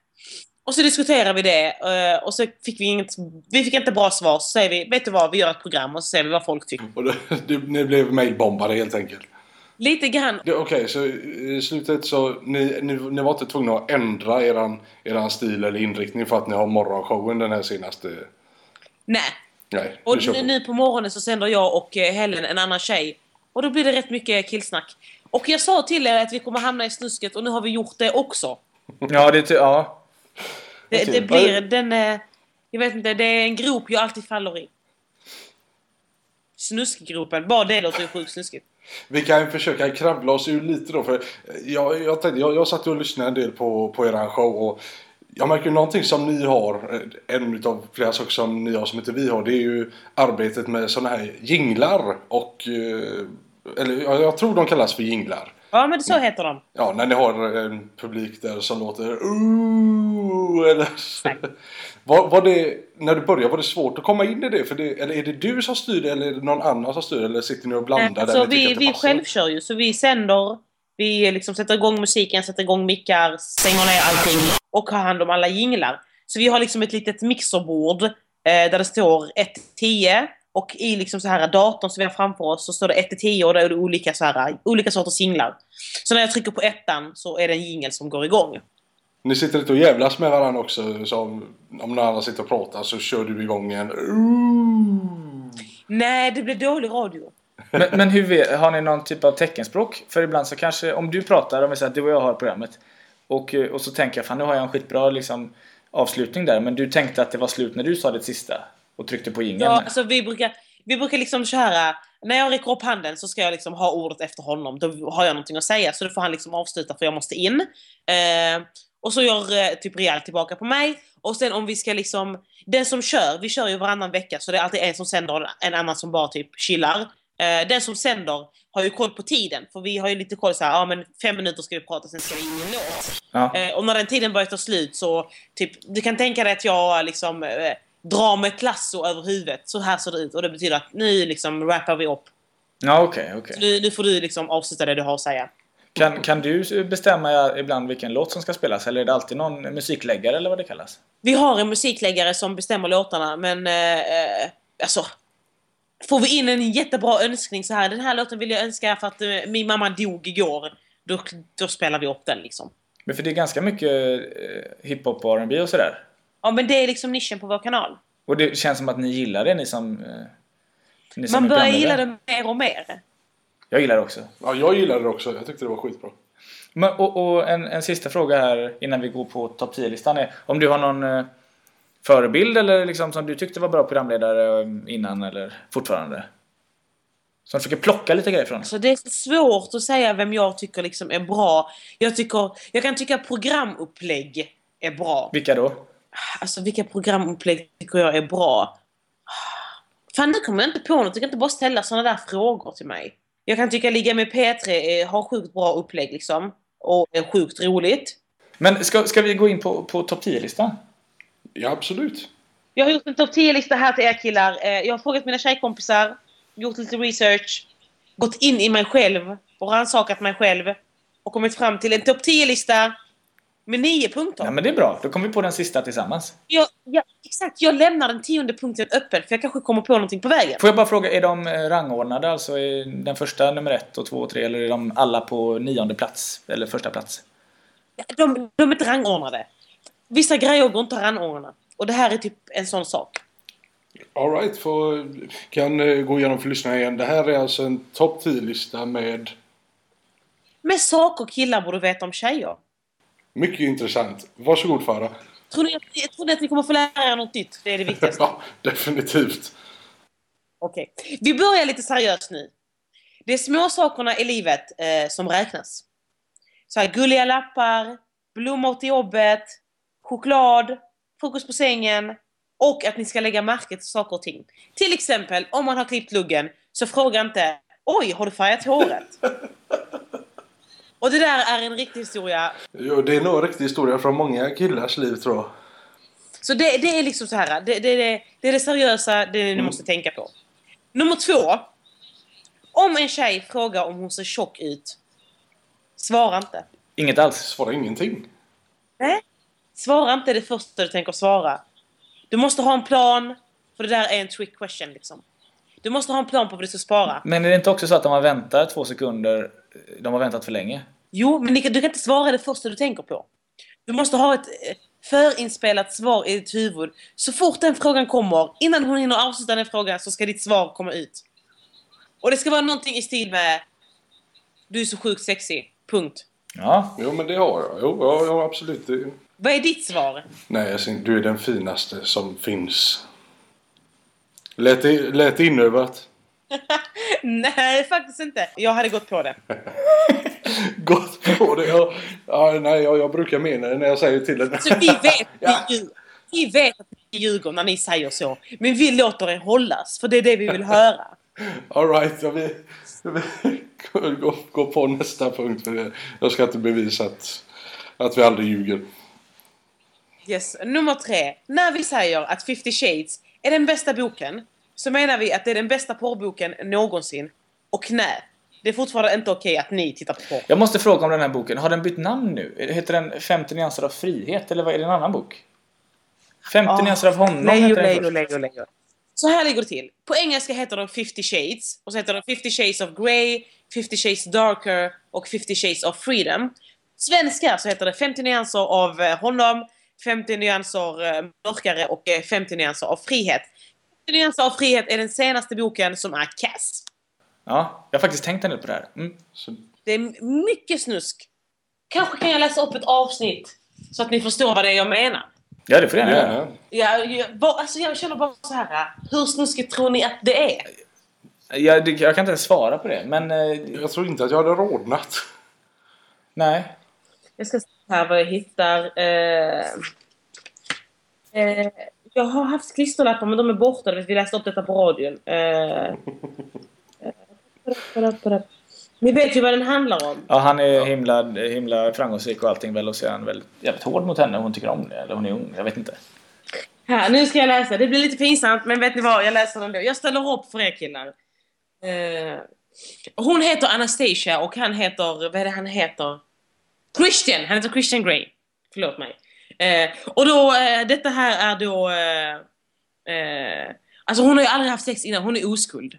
Och så diskuterade vi det eh, och så fick vi inget, vi fick inte bra svar. Så säger vi, vet du vad, vi gör ett program och så ser vi vad folk tycker. Och (laughs) ni blev mailbombade helt enkelt. Lite grann. Okej, så i slutet så ni, ni, ni var inte tvungna att ändra eran, eran stil eller inriktning för att ni har morgonshowen den här senaste... Nej. Nej, Och nu, på. nu på morgonen så sänder jag och eh, Helen, en annan tjej. Och då blir det rätt mycket killsnack. Och jag sa till er att vi kommer hamna i snusket och nu har vi gjort det också. Ja, det, ja. Det, det blir den... eh, Jag vet inte, det är en grop jag alltid faller i. Snuskgropen. Bara det låter ju sjukt snuskigt. Vi kan ju försöka kravla oss ur lite då. För jag, jag, tänkte, jag, jag satt och lyssnade en del på, på eran show. Och jag märker ju någonting som ni har. eh, En utav flera saker som ni har som inte vi har. Det är ju arbetet med sådana här jinglar. Och, eh, eller jag, tror de kallas för jinglar. Ja, men så heter de. Ja, när ni har en publik där som låter Ooh, eller var, var det, när du började, var det svårt att komma in i det? För det eller är det du som styr det eller är det någon annan som styr det? Eller sitter ni och blandar Alltså, där vi, vi självkör ju, så vi sänder. Vi liksom sätter igång musiken, sätter igång mickar, stänger ner allting och har hand om alla jinglar. Så vi har liksom ett litet mixerbord eh, där det står 1-10 och i liksom så här datorn som vi har framför oss så står det 1-10 och då är det olika, så här, olika sorters jinglar. Så när jag trycker på ettan så är det en jingel som går igång. Ni sitter lite och jävlas med varandra också. Så om någon annan sitter och pratar så kör du igång en Ooh. Nej, det blir dålig radio. Men, men hur har ni någon typ av teckenspråk? För ibland så kanske, om du pratar, om vi säger att du och jag har programmet. Och, och så tänker jag, fan nu har jag en skitbra liksom, avslutning där. Men du tänkte att det var slut när du sa det sista. Och tryckte på jingeln. Ja, alltså vi brukar, vi brukar liksom köra, när jag räcker upp handen så ska jag liksom ha ordet efter honom. Då har jag någonting att säga så då får han liksom avsluta för jag måste in. Eh, och så gör eh, typ Real tillbaka på mig. Och sen om vi ska liksom, den som kör, vi kör ju varannan vecka så det är alltid en som sänder och en annan som bara typ chillar. Eh, den som sänder har ju koll på tiden för vi har ju lite koll så ja men fem minuter ska vi prata sen ska vi in i en låt. Ja. Eh, och när den tiden börjar ta slut så, typ, du kan tänka dig att jag liksom eh, drar med ett lasso över huvudet. Så här ser det ut. Och det betyder att nu liksom rappar vi upp. Ja, okej, okej. Så nu, nu får du liksom avsluta det du har att säga. Kan, kan du bestämma ibland vilken låt som ska spelas eller är det alltid någon musikläggare eller vad det kallas? Vi har en musikläggare som bestämmer låtarna men eh, eh, alltså Får vi in en jättebra önskning så här, den här låten vill jag önska för att eh, min mamma dog igår. Då, då spelar vi upp den liksom. Men för det är ganska mycket eh, hiphop och R&B och sådär. Ja men det är liksom nischen på vår kanal. Och det känns som att ni gillar det, ni som... Eh, ni som Man börjar gilla det mer och mer. Jag gillar det också. Ja, jag gillade det också. Jag tyckte det var skitbra. Men, och och en, en sista fråga här innan vi går på topp 10-listan är om du har någon förebild eller liksom som du tyckte var bra programledare eh, innan eller fortfarande? Som försöker plocka lite grejer från. Så det är svårt att säga vem jag tycker liksom är bra. Jag, tycker, jag kan tycka programupplägg är bra. Vilka då? Alltså vilka programupplägg tycker jag är bra? Fan nu kommer jag inte på något. Du kan inte bara ställa sådana där frågor till mig. Jag kan tycka Ligga med P3 är, har sjukt bra upplägg liksom. Och är sjukt roligt. Men ska, ska vi gå in på, på topp 10-listan? Ja, absolut. Jag har gjort en topp 10-lista här till er killar. Eh, Jag har frågat mina tjejkompisar, gjort lite research, gått in i mig själv och rannsakat mig själv och kommit fram till en topp 10-lista med nio punkter. Ja, men det är bra. Då kommer vi på den sista tillsammans. Jag, ja, exakt, jag lämnar den tionde punkten öppen för jag kanske kommer på någonting på vägen. Får jag bara fråga, är de eh, rangordnade? Alltså är den första nummer ett och två och tre eller är de alla på nionde plats? Eller första plats? De, de är inte rangordnade. Vissa grejer går inte att rangordna. Och det här är typ en sån sak. Alright, kan eh, gå igenom för lyssnarna igen. Det här är alltså en topp 10-lista med Med saker killar borde veta om tjejer. mycket intressant. Varsågod Farah. Tror ni, jag tror ni att ni kommer få lära er något nytt? Det är det viktigaste. (laughs) Ja, definitivt. Okej. Vi börjar lite seriöst nu. Det är små sakerna i livet eh, som räknas. Så här, gulliga lappar, blommor till jobbet, choklad, frukost på sängen och att ni ska lägga märke till saker och ting. Till exempel om man har klippt luggen så fråga inte Oj, har du färgat håret? (laughs) och det där är en riktig historia. Jo, det är nog en riktig historia från många killars liv tror jag. Så det, det är liksom så här. Det, det, det, det är det seriösa, det ni måste tänka på. Nummer två. Om en tjej frågar om hon ser tjock ut, svara inte. Inget alls. Svara ingenting. Nej. Svara inte det första du tänker svara. Du måste ha en plan, för det där är en trick question liksom. Du måste ha en plan på vad du ska spara. Men är det inte också så att de har väntat två sekunder, de har väntat för länge? Jo, men kan- du kan inte svara det första du tänker på. Du måste ha ett eh, förinspelat svar i ditt huvud. Så fort den frågan kommer, innan hon hinner avsluta den frågan, så ska ditt svar komma ut. Och det ska vara någonting i stil med Du är så sjukt sexig. Punkt. Ja. Jo, men det har jag. Jo, ja, ja absolut. Vad är ditt svar? Nej, alltså, du är den finaste som finns. Lät, det inövat? (laughs) Nej, faktiskt inte. Jag hade gått på det. (laughs) Gått på det. Ja, ja, nej, jag, jag brukar mena det när jag säger till henne. Så vi vet, (laughs) Ja. vi, vi vet att ni ljuger när ni säger så. Men vi låter er hållas, för det är det vi vill höra. Alright, ja, vi, vi går, går på nästa punkt. För. Jag ska inte bevisa att, att vi aldrig ljuger. Yes. Nummer tre. När vi säger att 50 Shades är den bästa boken så menar vi att det är den bästa porrboken någonsin. Och nej, det är fortfarande inte okej att ni tittar på porr. Jag måste fråga om den här boken. Har den bytt namn nu? Heter den 50 nyanser av frihet eller vad är det en annan bok? 50 Ah, nyanser av honom Lejo, heter den lejo, först. lejo, lejo. Så här ligger det till. På engelska heter de 50 Shades och så heter de 50 Shades of Grey, 50 Shades Darker och 50 Shades of Freedom. Svenska så heter det 50 nyanser av eh, honom, 50 nyanser eh, mörkare och eh, 50 nyanser av frihet. 50 nyanser av frihet är den senaste boken som är kass. Ja, jag har faktiskt tänkt en del på det här. Mm. Så, Det är mycket snusk. Kanske kan jag läsa upp ett avsnitt så att ni förstår vad det är jag menar. Ja, det får jag gärna göra. gärna. Jag, bara- alltså jag känner bara så här. Hur snuskigt tror ni att det är? Jag, det- jag kan inte ens svara på det, men... Eh, Jag tror inte att jag hade rodnat. nej. Jag ska jag hittar. Eh, eh, jag har haft klisterlappar men de är borta. Vi läste upp detta på radion. Eh, eh, ni vet ju vad den handlar om. Ja, han är himla, himla framgångsrik och allting väl och så är han väldigt jävligt hård mot henne hon tycker om det. Eller hon är ung, jag vet inte. Här, nu ska jag läsa. Det blir lite pinsamt men vet ni vad? Jag läser den ändå. Jag ställer upp för er killar. Eh, Hon heter Anastasia och han heter, vad är det han heter? Christian! Han heter Christian Grey. Förlåt mig. Eh, och då, eh, detta här är då... Eh, eh, alltså hon har ju aldrig haft sex innan, hon är oskuld.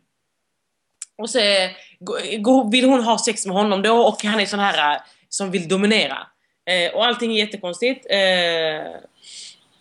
Och så eh, vill hon ha sex med honom då och han är sån här eh, som vill dominera. Eh, och allting är jättekonstigt. Eh,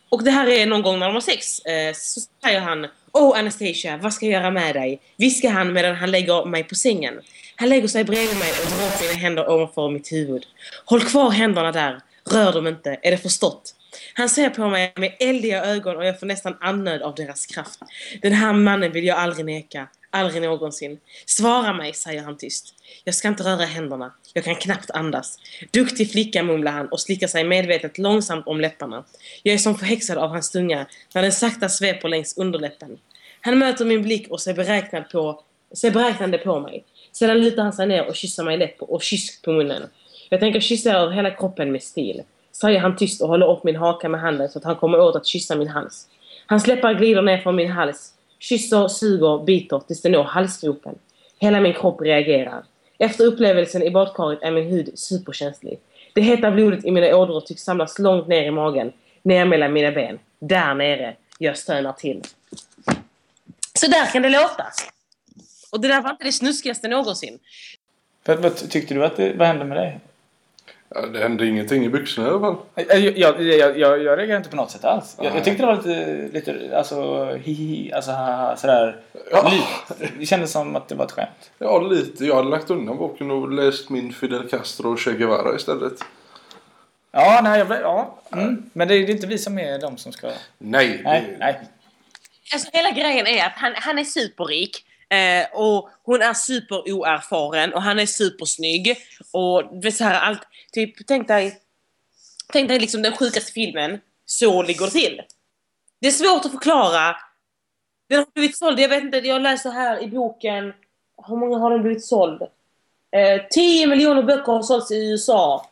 och det här är någon gång när de har sex. Eh, så säger han Oh Anastasia, vad ska jag göra med dig? Viskar han medan han lägger mig på sängen. Han lägger sig bredvid mig och drar sina händer ovanför mitt huvud. Håll kvar händerna där. Rör dem inte. Är det förstått? Han ser på mig med eldiga ögon och jag får nästan andnöd av deras kraft. Den här mannen vill jag aldrig neka. Aldrig någonsin. Svara mig, säger han tyst. Jag ska inte röra händerna. Jag kan knappt andas. Duktig flicka, mumlar han och slickar sig medvetet långsamt om läpparna. Jag är som förhäxad av hans tunga när den sakta sveper längs underläppen. Han möter min blick och ser, beräknad på, ser beräknande på mig. Sedan lutar han sig ner och kysser mig lätt och kyss på munnen. Jag tänker kyssa över hela kroppen med stil. Säger han tyst och håller upp min haka med handen så att han kommer åt att kyssa min hals. Hans läppar glider ner från min hals. Kysser, suger, biter tills det når halsgropen. Hela min kropp reagerar. Efter upplevelsen i badkaret är min hud superkänslig. Det heta blodet i mina ådror tycks samlas långt ner i magen. Ner mellan mina ben. Där nere. Jag stönar till. Så där kan det låta. Och det där var inte det snuskigaste någonsin. Vad, vad tyckte du att det, vad hände med dig? Ja, det hände ingenting i byxorna i alla fall. Jag, jag, jag, jag, jag reagerar inte på något sätt alls. Jag, jag tyckte det var lite, lite alltså hihi, alltså haha, sådär. Ja. Lite. Det kändes som att det var ett skämt. Ja, lite. Jag hade lagt undan boken och läst min Fidel Castro och Che Guevara istället. Ja, nej, jag, ja. Mm. Men det är, det är inte vi som är de som ska... Nej, Nej, det, nej. Alltså hela grejen är att han, han är superrik. Eh, och hon är superoerfaren och han är supersnygg. Och det så här, allt, typ, tänk dig, tänk dig liksom den sjukaste filmen. Så ligger det till. Det är svårt att förklara. Den har blivit såld, jag vet inte, jag läser här i boken. Hur många har den blivit såld? Eh, 10 miljoner böcker har sålts i USA.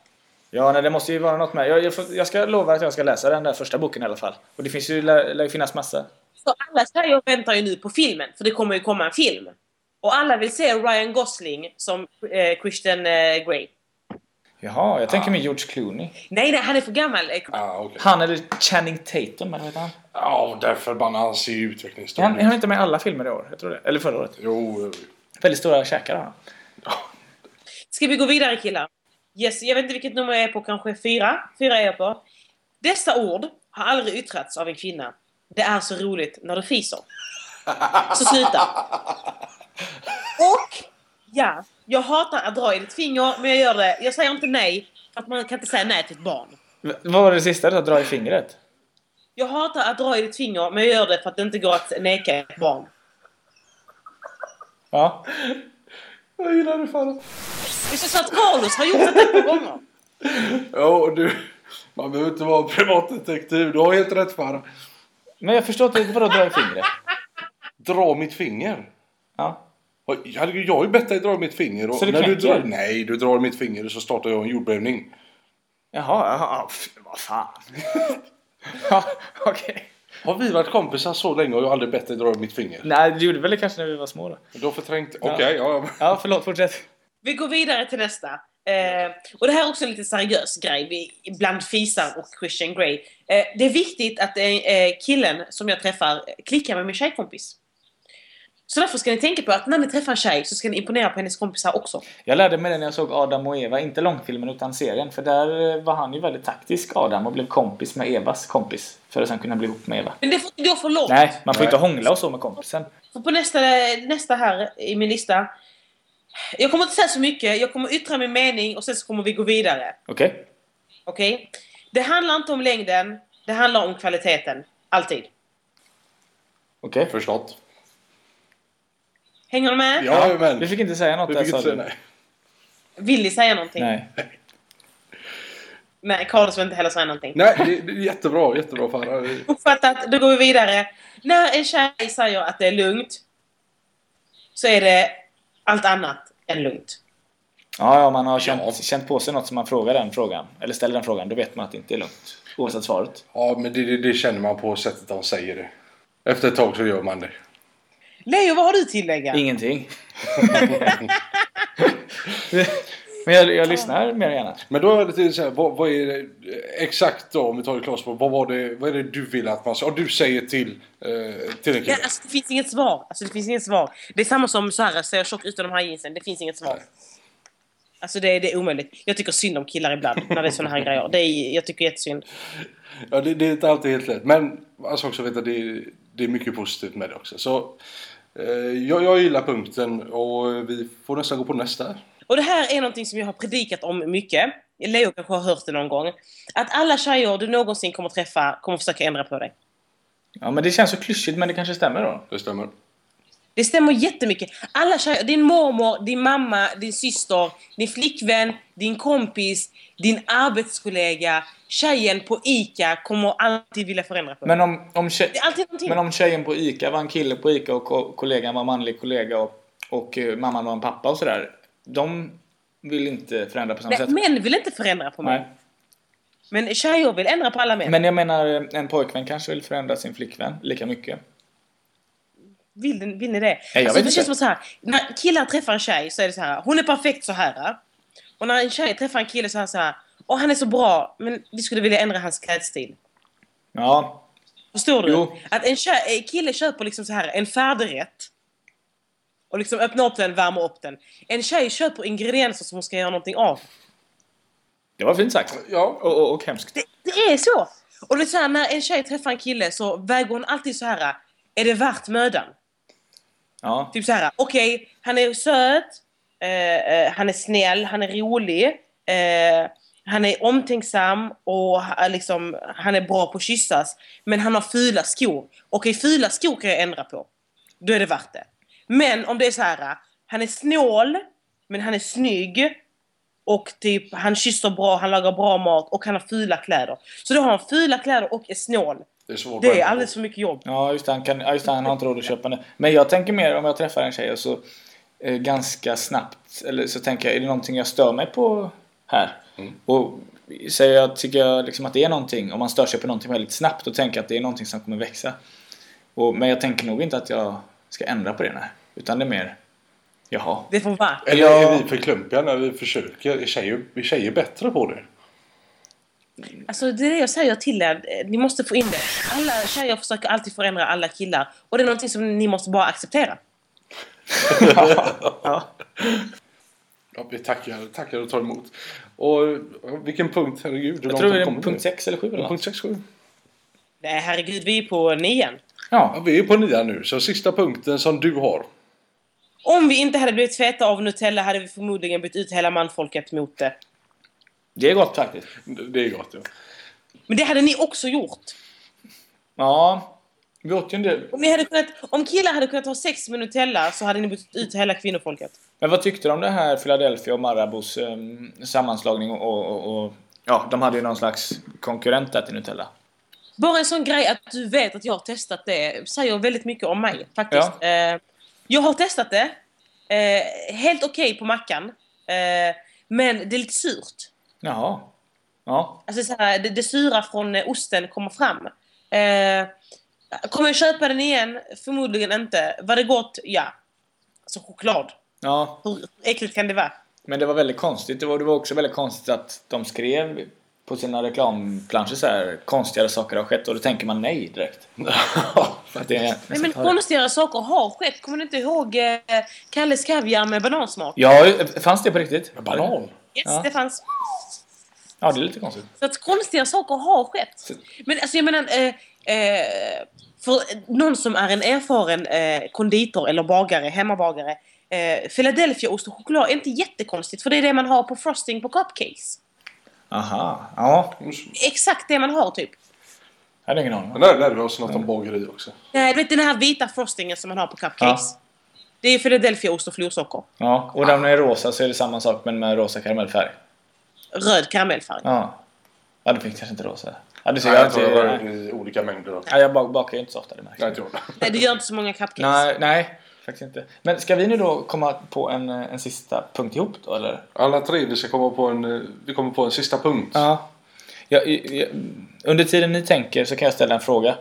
Ja, nej, det måste ju vara något med. Jag, jag, jag ska lova att jag ska läsa den där första boken i alla fall. Och det finns ju, lär, lär ju finnas massa. Så alla Sverige väntar ju nu på filmen, för det kommer ju komma en film. Och alla vill se Ryan Gosling som eh, Christian eh, Grey. Jaha, jag tänker med George Clooney. Nej, nej, han är för gammal. Eh, ah, okej. Han eller Channing Tatum, eller vad heter han? Ja, där förbannat han ser ju utvecklingsstörd han, är han ut. inte med i alla filmer i år? Jag tror det. Eller förra året. Jo, Väldigt stora käkar har han. Ska vi gå vidare killar? Yes, jag vet inte vilket nummer jag är på, kanske fyra? Fyra är jag på. Dessa ord har aldrig yttrats av en kvinna. Det är så roligt när du fiser. Så sluta. Och, ja, jag hatar att dra i ditt finger, men jag gör det. Jag säger inte nej, för att man kan inte säga nej till ett barn. V- Vad var det sista du sa? Dra i fingret? Jag hatar att dra i ditt finger, men jag gör det för att det inte går att neka ett barn. Ja. jag gillar det fan. Det är så att Carlos har gjort det ett par gånger. Ja, och du. Man behöver inte vara privatdetektiv. Du har helt rätt Farah. Men jag förstår inte, vadå dra i (laughs) fingret? Dra mitt finger. Ja. Oj, Herregud, jag har ju bett dig dra mitt finger. Och Så det när du knäcker? drar, nej, du drar mitt finger så startar jag en jordbävning. Jaha, jaha. Vad fan. (laughs) ja, okej. Har vi varit kompisar så länge och jag har aldrig bett dig dra mitt finger? Nej, det gjorde väl det kanske när vi var små då. Du har förträngt... Okej, ja. ja. Ja, förlåt. Fortsätt. Vi går vidare till nästa. Eh, och det här är också en lite seriös grej vi, bland fisar och Christian Grey. Eh, det är viktigt att eh, killen som jag träffar klickar med min tjejkompis. Så därför ska ni tänka på att när ni träffar en tjej så ska ni imponera på hennes kompisar också. Jag lärde mig det när jag såg Adam och Eva, inte långfilmen utan serien. För där eh, var han ju väldigt taktisk, Adam, och blev kompis med Evas kompis. För att sen kunna bli ihop med Eva. Men det får inte gå för långt. Nej, man får Nej. inte hångla och så med kompisen. För på nästa, nästa här i min lista. Jag kommer inte säga så mycket, jag kommer yttra min mening och sen så kommer vi gå vidare. Okej? Okej? Det handlar inte om längden, det handlar om kvaliteten. Alltid. Okej? Förstått. Hänger du med? Ja, men. Du fick inte säga något Du fick inte du. säga nej. Vill ni säga någonting? Nej. Nej, Carlos vill inte heller säga någonting. Nej, det, det är jättebra. Jättebra Farah. (laughs) Uppfattat, då går vi vidare. När en tjej säger att det är lugnt så är det allt annat än lugnt. Ja, ja, man har känt, Ja. känt på sig något som man frågar den frågan. Eller ställer den frågan, då vet man att det inte är lugnt. Oavsett svaret. Ja, men det, det, det känner man på sättet de säger det. Efter ett tag så gör man det. Leo, vad har du tillägga? Ingenting. (laughs) (laughs) Men jag, jag lyssnar mer gärna. Men då är det lite så här, vad, vad är det exakt då om vi tar det klart vad, var det, vad är det du vill att man ska, och du säger till, eh, till en Ja, kille? alltså, det finns inget svar. Alltså, det finns inget svar. Det är samma som så här, ser jag tjock utan de här jeansen. Det finns inget svar. Alltså det, det är omöjligt. Jag tycker synd om killar ibland när det är såna här grejer. Det är, jag tycker jättesynd. Ja, det, det är inte alltid helt lätt. Men man ska också veta det, det är mycket positivt med det också. Så eh, jag, jag gillar punkten och vi får nästan gå på nästa. Och det här är någonting som jag har predikat om mycket. Leo kanske har hört det någon gång. Att alla tjejer du någonsin kommer träffa kommer försöka ändra på dig. Ja, men det känns så klyschigt, men det kanske stämmer då. Det stämmer. Det stämmer jättemycket. Alla tjejer, din mormor, din mamma, din syster, din flickvän, din kompis, din arbetskollega, tjejen på ICA kommer alltid vilja förändra på dig. Men om, om, tjej, men om tjejen på ICA var en kille på ICA och ko- kollegan var en manlig kollega och, och eh, mamman var en pappa och sådär. De vill inte förändra på samma Nej, sätt. män vill inte förändra på mig. Nej. Men tjejer vill ändra på alla män. Men jag menar, en pojkvän kanske vill förändra sin flickvän lika mycket. Vill, den- vill ni det? jag alltså, det känns som så här. När killar träffar en tjej så är det så här. Hon är perfekt så här. Och när en tjej träffar en kille så är han så här. Åh, han är så bra, men vi skulle vilja ändra hans klädstil. Ja, Förstår du? Jo. Att en tjej, kille köper liksom så här en färdigrätt. Och liksom öppnar upp den, värmer upp den. En tjej köper ingredienser som hon ska göra någonting av. det var fint sagt. Ja, Och, och, och hemskt. Det, det är så! Och det är så här, när en tjej träffar en kille så väger hon alltid så här. Är det värt mödan? Ja. Typ så här. okej, han är söt, eh, eh, han är snäll, han är rolig, eh, han är omtänksam och ha- liksom, han är bra på att kyssas. Men han har fula skor. Okej, fula skor kan jag ändra på. Då är det värt det. Men om det är så här, han är snål, men han är snygg. Och typ, han kysser bra, han lagar bra mat och han har fula kläder. Så då har han fula kläder och är snål. det är svårt. Det är alldeles för mycket jobb. Ja, just det. Han, kan, just det, han har inte råd att köpa det. Men jag tänker mer om jag träffar en tjej och så eh, ganska snabbt, eller så tänker jag, är det någonting jag stör mig på här? Och säger jag, tycker jag liksom att det är någonting, om man stör sig på någonting väldigt snabbt, då tänker jag att det är någonting som kommer växa. Och, men jag tänker nog inte att jag ska ändra på det, nej. Utan det är mer, jaha. Det får vara. Eller är vi för klumpiga när vi försöker? Är tjejer, är tjejer bättre på det? Alltså det är det jag säger till er. Ni måste få in det. Alla tjejer försöker alltid förändra alla killar. Och det är någonting som ni måste bara acceptera. (laughs) Ja. Ja, vi tackar, tackar och tar emot. Och vilken punkt, herregud. Jag tror det vi är punkt nu? 6 eller 7 eller något. Punkt 6, 7. Nej, herregud, vi är på nian. Ja, Ja. vi är på nian nu, så sista punkten som du har. Om vi inte hade blivit feta av Nutella hade vi förmodligen bytt ut hela manfolket mot det. Det är gott faktiskt. Det är gott, ja. Men det hade ni också gjort. Ja. Vi åt ju en del. Om, ni hade kunnat, om killar hade kunnat ha sex med Nutella så hade ni bytt ut hela kvinnofolket. Men vad tyckte du om det här Philadelphia och Marabous eh, sammanslagning och, och, och, och... Ja, de hade ju någon slags konkurrent där till Nutella. Bara en sån grej att du vet att jag har testat det säger väldigt mycket om mig faktiskt. Ja. Eh, jag har testat det. Eh, helt okej på mackan. Eh, men det är lite surt. Jaha. Ja. Alltså så här, det, det sura från eh, osten kommer fram. Eh, kommer jag köpa den igen? Förmodligen inte. Var det gott? Ja. Alltså choklad. Ja. Hur äckligt kan det vara? Men det var väldigt konstigt. Det var, det var också väldigt konstigt att de skrev på sina reklamplanscher så här konstigare saker har skett och då tänker man nej direkt. (laughs) Det är Nej, men konstigare saker har skett. Kommer du inte ihåg eh, Kalles Kaviar med banansmak? Ja, fanns det på riktigt? Banan? Yes, Ja. det fanns. Ja, det är lite konstigt. Så att konstiga saker har skett. Men alltså jag menar, eh, eh, för någon som är en erfaren eh, konditor eller bagare, hemmabagare. Eh, Philadelphia-ost och choklad är inte jättekonstigt för det är det man har på frosting på cupcakes. Aha. Ja. Exakt det man har typ. Jag hade ingen aning. Men där lärde vi oss något om bageri också. Nej, du vet den här vita frostingen som man har på cupcakes. Det är Philadelphia-ost och florsocker. Ja, och när den är rosa så är det samma sak men med rosa karamellfärg. Röd karamellfärg. Ja. Ja, det fick kanske inte rosa. Ja, det ser Nej, jag jag tror det var inte. i olika mängder. Ja, jag bak- bakar ju inte så ofta, det märks. Nej, du gör inte så många cupcakes. Nej, nej, faktiskt inte. Men ska vi nu då komma på en, eh, en sista punkt ihop då, eller? Alla tre, vi ska komma på en, eh, vi kommer på en sista punkt. Ja. Jag, jag, under tiden ni tänker så kan jag ställa en fråga.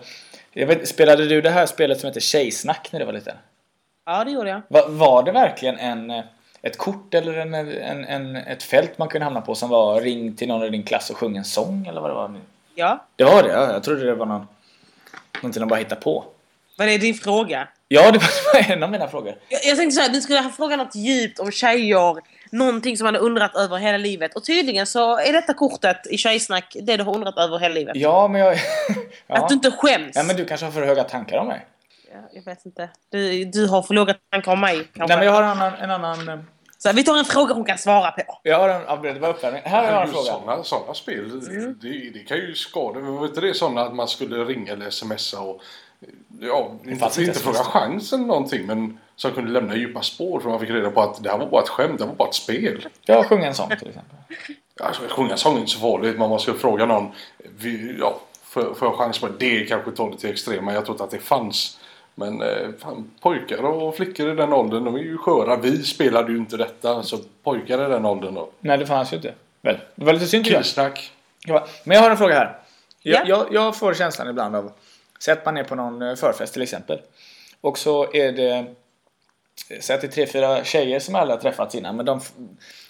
Jag vet, spelade du det här spelet som heter Tjejsnack när du var liten? Ja, det gjorde jag. Va, var det verkligen en, eh, ett kort eller en, en, en, ett fält man kunde hamna på som var ring till någon i din klass och sjung en sång eller vad det var? Ja. Det var det? Ja, jag trodde det var någon, någonting de bara hittade på. Var det din fråga? Ja, (laughs) det var, en av mina frågor. Jag, jag tänkte såhär, du skulle ha frågat något djupt om tjejer. Någonting som man har undrat över hela livet. Och tydligen så är detta kortet i Tjejsnack det du har undrat över hela livet. Ja, men jag... (laughs) ja. Att du inte skäms. ja, men du kanske har för höga tankar om mig? Ja, jag vet inte. Du, du har för låga tankar om mig kanske. Nej, men jag har en annan... En annan eh, Så här, vi tar en fråga hon kan svara på. jag har en... Ja, det var uppvärmning. Här har jag en fråga. Sådana, sådana spel, det, det kan ju skada. Men var inte det sådana att man skulle ringa eller smsa och Ja, inte, inte, inte fråga sms. chans eller någonting men som kunde lämna djupa spår för man fick reda på att det här var bara ett skämt, det här var bara ett spel. Jag sjunger en sång till exempel. Alltså, sjunga sång är inte så farligt, man måste fråga någon. Vi, ja, får, får jag chans på det? Det kanske tar det till extrema. Jag trodde att det fanns. Men eh, fan, pojkar och flickor i den åldern, de är ju sköra. Vi spelade ju inte detta. Så pojkar i den åldern då. Nej, det fanns ju inte. Väl, det var lite synd. Killsnack. Ja, Men jag har en fråga här. Jag, Ja. jag, jag får känslan ibland av... Säg att man är på någon eh, förfest till exempel. Och så är det... Eh, säg att det är tre, fyra tjejer som aldrig har träffats innan. Men de,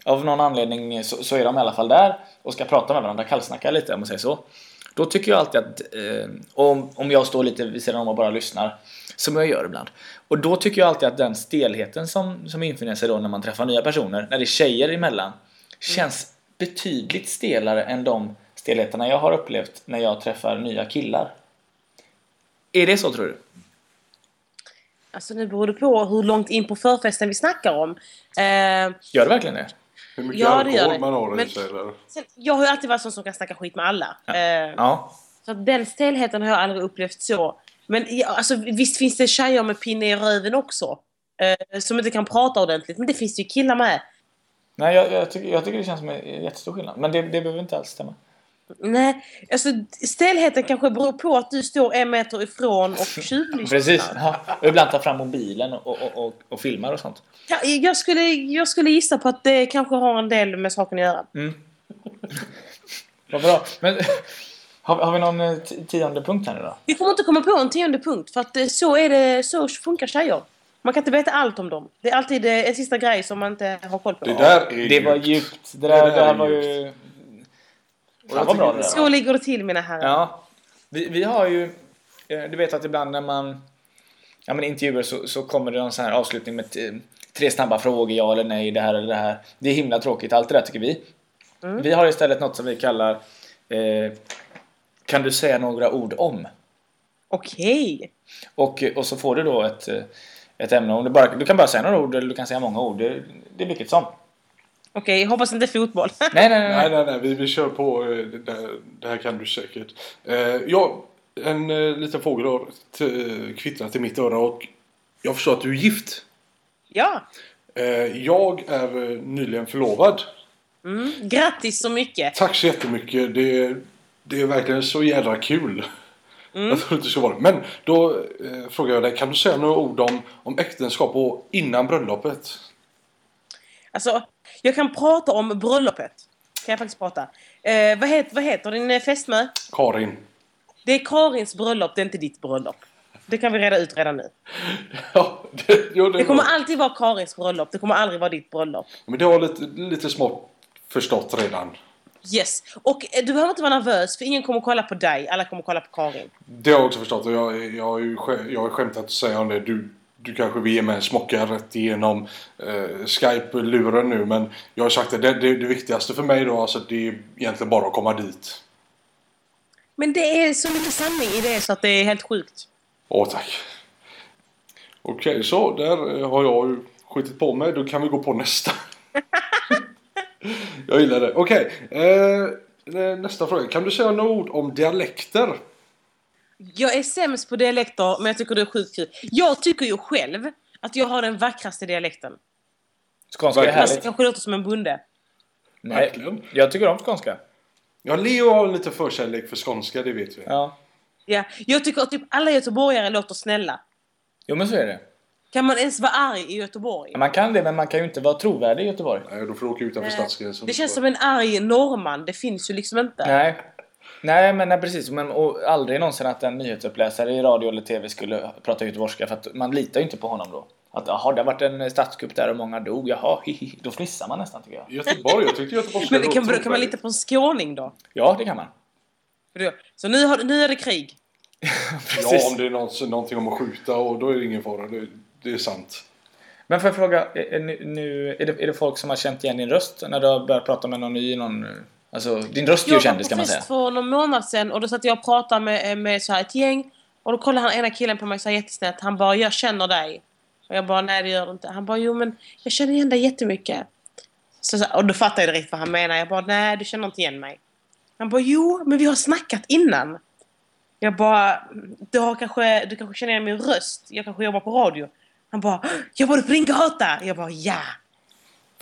av någon anledning så, så är de i alla fall där och ska prata med varandra, kallsnacka lite om man säger så. Då tycker jag alltid att eh, om, om jag står lite vid sidan om och bara lyssnar, som jag gör ibland. Och då tycker jag alltid att den stelheten som, som infinner sig då när man träffar nya personer, när det är tjejer emellan, känns betydligt stelare än de stelheterna jag har upplevt när jag träffar nya killar. Är det så tror du? Alltså nu beror det på hur långt in på förfesten vi snackar om. Eh, Gör det verkligen det? Hur mycket Ja, det gör alkohol det. man har i sig eller? sen, jag har ju alltid varit sån som kan snacka skit med alla. Eh, Ja. Så den stelheten har jag aldrig upplevt så. Men ja, alltså, visst finns det tjejer med pinne i röven också. Eh, som inte kan prata ordentligt. Men det finns ju killar med. Nej, jag, jag, tycker, jag tycker det känns som en jättestor skillnad. Men det, det behöver inte alls stämma. Nej, alltså stelheten kanske beror på att du står en meter ifrån och (laughs) tjuvlyssnar. Precis. Ja. Och ibland tar fram mobilen och, och, och, och filmar och sånt. Ja, Jag skulle, jag skulle gissa på att det kanske har en del med saken att göra. (laughs) Vad bra. Men (laughs) har, har vi någon eh, tionde punkt här nu då? Vi kommer inte komma på en tionde punkt för att eh, så, är det, så funkar tjejer. Man kan inte veta allt om dem. Det är alltid eh, en sista grej som man inte har koll på. Det där är Det var djupt. djupt. Det, Det där, där det här är var ju... Fan vad bra det Så ligger det till mina herrar. Ja. Vi, vi har ju... eh, Du vet att ibland när man... Ja men intervjuer så, så kommer det någon sån här avslutning med tre snabba frågor, ja eller nej, det här eller det här. Det är himla tråkigt, allt det där tycker vi. Vi har istället något som vi kallar eh, Kan du säga några ord om? Okej. Och, och så får du då ett, eh, ett ämne. Om du, bara, du kan bara säga några ord eller du kan säga många ord. Det, det är vilket som. Okej, hoppas inte fotboll. (laughs) Nej, nej, nej. Nej, nej. nej. Vi, vi kör på. eh, Det, här- det här kan du säkert. Eh, ja, en eh, liten fågel har kvittrat i mitt öra och jag förstår att du är gift. ja. Eh, jag är eh, nyligen förlovad. Mm. Grattis så mycket. Tack så jättemycket. Det, det är verkligen så jädra kul. Mm. Jag trodde inte det skulle vara det. Men då eh, frågar jag dig. Kan du säga några ord om, om äktenskap och innan bröllopet? Alltså, jag kan prata om bröllopet. Kan jag faktiskt prata. Eh, vad, heter, vad heter din eh, fästmö? Karin. Det är Karins bröllop, det är inte ditt bröllop. Det kan vi reda ut redan nu. (laughs) Ja, det, jo, det, Det kommer var- alltid vara Karins bröllop, det kommer aldrig vara ditt bröllop. Men det har jag lite, lite smått förstått redan. Yes. Och eh, du behöver inte vara nervös, för ingen kommer kolla på dig, alla kommer kolla på Karin. Det har jag också förstått och jag, jag, skä- jag har skämtat att säga om det. Du, du kanske vill ge mig en smocka rätt igenom eh, Skype-luren nu men jag har sagt att det, det, det viktigaste för mig då alltså det är egentligen bara att komma dit. Men det är så mycket sanning i det så att det är helt sjukt. Åh tack. Okej, så där eh, har jag ju skjutit på mig. Då kan vi gå på nästa. (laughs) jag gillar det. Okej, eh, eh, nästa fråga. Kan du säga några ord om dialekter? Jag är sämst på dialekter, men jag tycker det är sjukt kul. Jag tycker ju själv att jag har den vackraste dialekten. Skånska är. Fast härligt. kanske låter som en bonde. Nej, Verkligen. jag tycker om skånska. Ja, Leo har lite förkärlek för skånska, det vet vi. Ja. Ja, jag tycker att typ alla göteborgare låter snälla. Jo, men så är det. Kan man ens vara arg i Göteborg? Man kan det, men man kan ju inte vara trovärdig i Göteborg. Nej, då får du åka utanför stadsgränsen. Det känns som en arg norrman, det finns ju liksom inte. Nej. Nej, men nej, precis. Men, och aldrig någonsin att en nyhetsuppläsare i radio eller tv skulle prata göteborgska för att man litar ju inte på honom då. Att jaha, det har varit en statskupp där och många dog. Jaha, (laughs) hihi. Då fnissar man nästan tycker jag. Göteborg, jag tyckte Göteborg Men kan, vara kan man lita på en skåning då? Ja, det kan man. Så nu, har, nu är det krig. (laughs) Ja, om det är något, någonting om att skjuta och då är det ingen fara. Det, det är sant. Men får jag fråga, är, är, nu, är, det, är det folk som har känt igen din röst när du har börjat prata med någon ny? Någon, alltså, din röst är ju Jag var kändis på kan man fest säga. för någon månad sedan och då satt jag och pratade med, med så här ett gäng. Och då kollade han ena killen på mig så här jättesnällt. Han bara, jag känner dig. Och jag bara, nej det gör du inte. Han bara, jo men jag känner igen dig jättemycket. Så, så, och då fattade jag direkt vad han menar. Jag bara, nej du känner inte igen mig. Han bara, jo men vi har snackat innan. Jag bara, du, har kanske, du kanske känner igen min röst. Jag kanske jobbar på radio. Han bara, jobbar du på din gata? Jag bara, ja.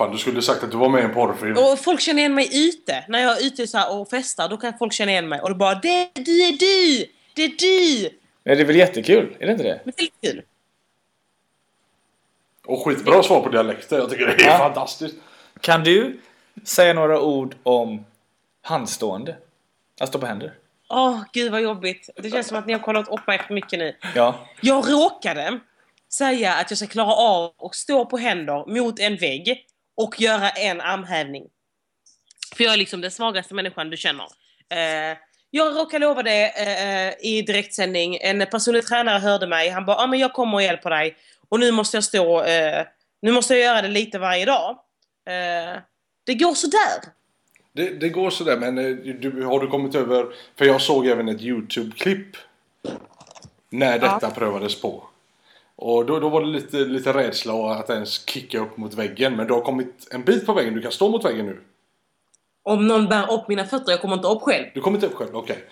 Fan, du skulle sagt att du var med i en porrfilm. Och folk känner igen mig ute. När jag är ute så här och festar, då kan folk känna igen mig. Och då bara det, du är du! Det är du! Ja, det är väl jättekul? Är det inte det? Men det är lite kul. Och skitbra svar på dialekter. Jag tycker det är Ja. fantastiskt. Kan du säga några ord om handstående? Att stå på händer? Åh, gud vad jobbigt. Det känns som att ni har kollat upp mig för mycket nu. Ja. Jag råkade säga att jag ska klara av att stå på händer mot en vägg och göra en armhävning. För jag är liksom den svagaste människan du känner. Eh, jag råkade lova det eh, i direktsändning. En personlig tränare hörde mig. Han bara, ah, men jag kommer och hjälper dig. Och nu måste jag stå, eh, nu måste jag göra det lite varje dag. Eh, det går sådär. Det, det går sådär, men eh, du, har du kommit över... För jag såg även ett YouTube-klipp när detta prövades på. Och då, då var det lite, lite rädsla att ens kicka upp mot väggen. Men du har kommit en bit på väggen. Du kan stå mot väggen nu. Om någon bär upp mina fötter, jag kommer inte upp själv. Du kommer inte upp själv, okej.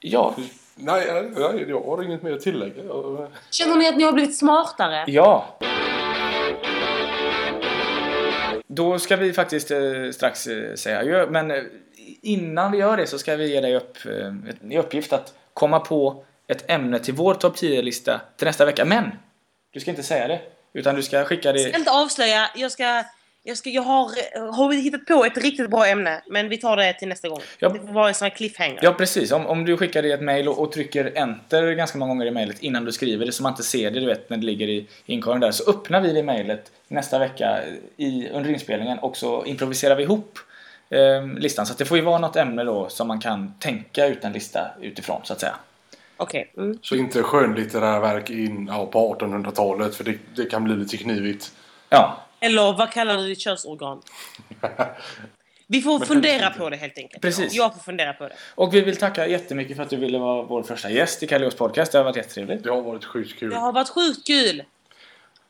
Ja. Nej, nej, nej, jag har inget mer att tillägga. Känner ni att ni har blivit smartare? Ja. Då ska vi faktiskt eh, strax eh, säga adjö, men eh, innan vi gör det så ska vi ge dig upp, eh, i uppgift att komma på ett ämne till vår topp 10-lista till nästa vecka. Men! Du ska inte säga det, utan du ska skicka Jag ska det... inte avslöja. Jag ska... Jag, ska, jag har, har hittat på ett riktigt bra ämne, men vi tar det till nästa gång. Ja. Det får vara en sån här cliffhanger. Ja, precis. Om, om du skickar det i ett mail och, och trycker enter ganska många gånger i mailet innan du skriver det så man inte ser det, du vet, när det ligger i inkorgen där, så öppnar vi det mailet nästa vecka i, under inspelningen och så improviserar vi ihop eh, listan. Så det får ju vara något ämne då som man kan tänka ut en lista utifrån, så att säga. Okej. Mm. Så inte skönlitterära verk in ja, på 1800-talet, för det, det kan bli lite knivigt. Ja, Eller vad kallar du ditt könsorgan? (laughs) Vi får fundera på det helt enkelt. Precis. Jag får fundera på det. och vi vill tacka jättemycket för att du ville vara vår första gäst i Kalleos podcast. Det har varit jättetrevligt. Det har varit sjukt kul. Det har varit sjukt kul.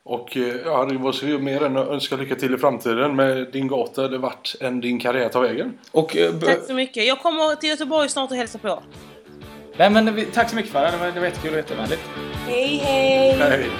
Och eh, ja, det var så mer än att önska lycka till i framtiden med din gata, det vart än din karriär tar vägen. Och, eh, Tack så mycket. Jag kommer till Göteborg snart och hälsar på. Nej, men tack så mycket för det. Det var, det var jättekul och jättevänligt. Hej hej! Hej!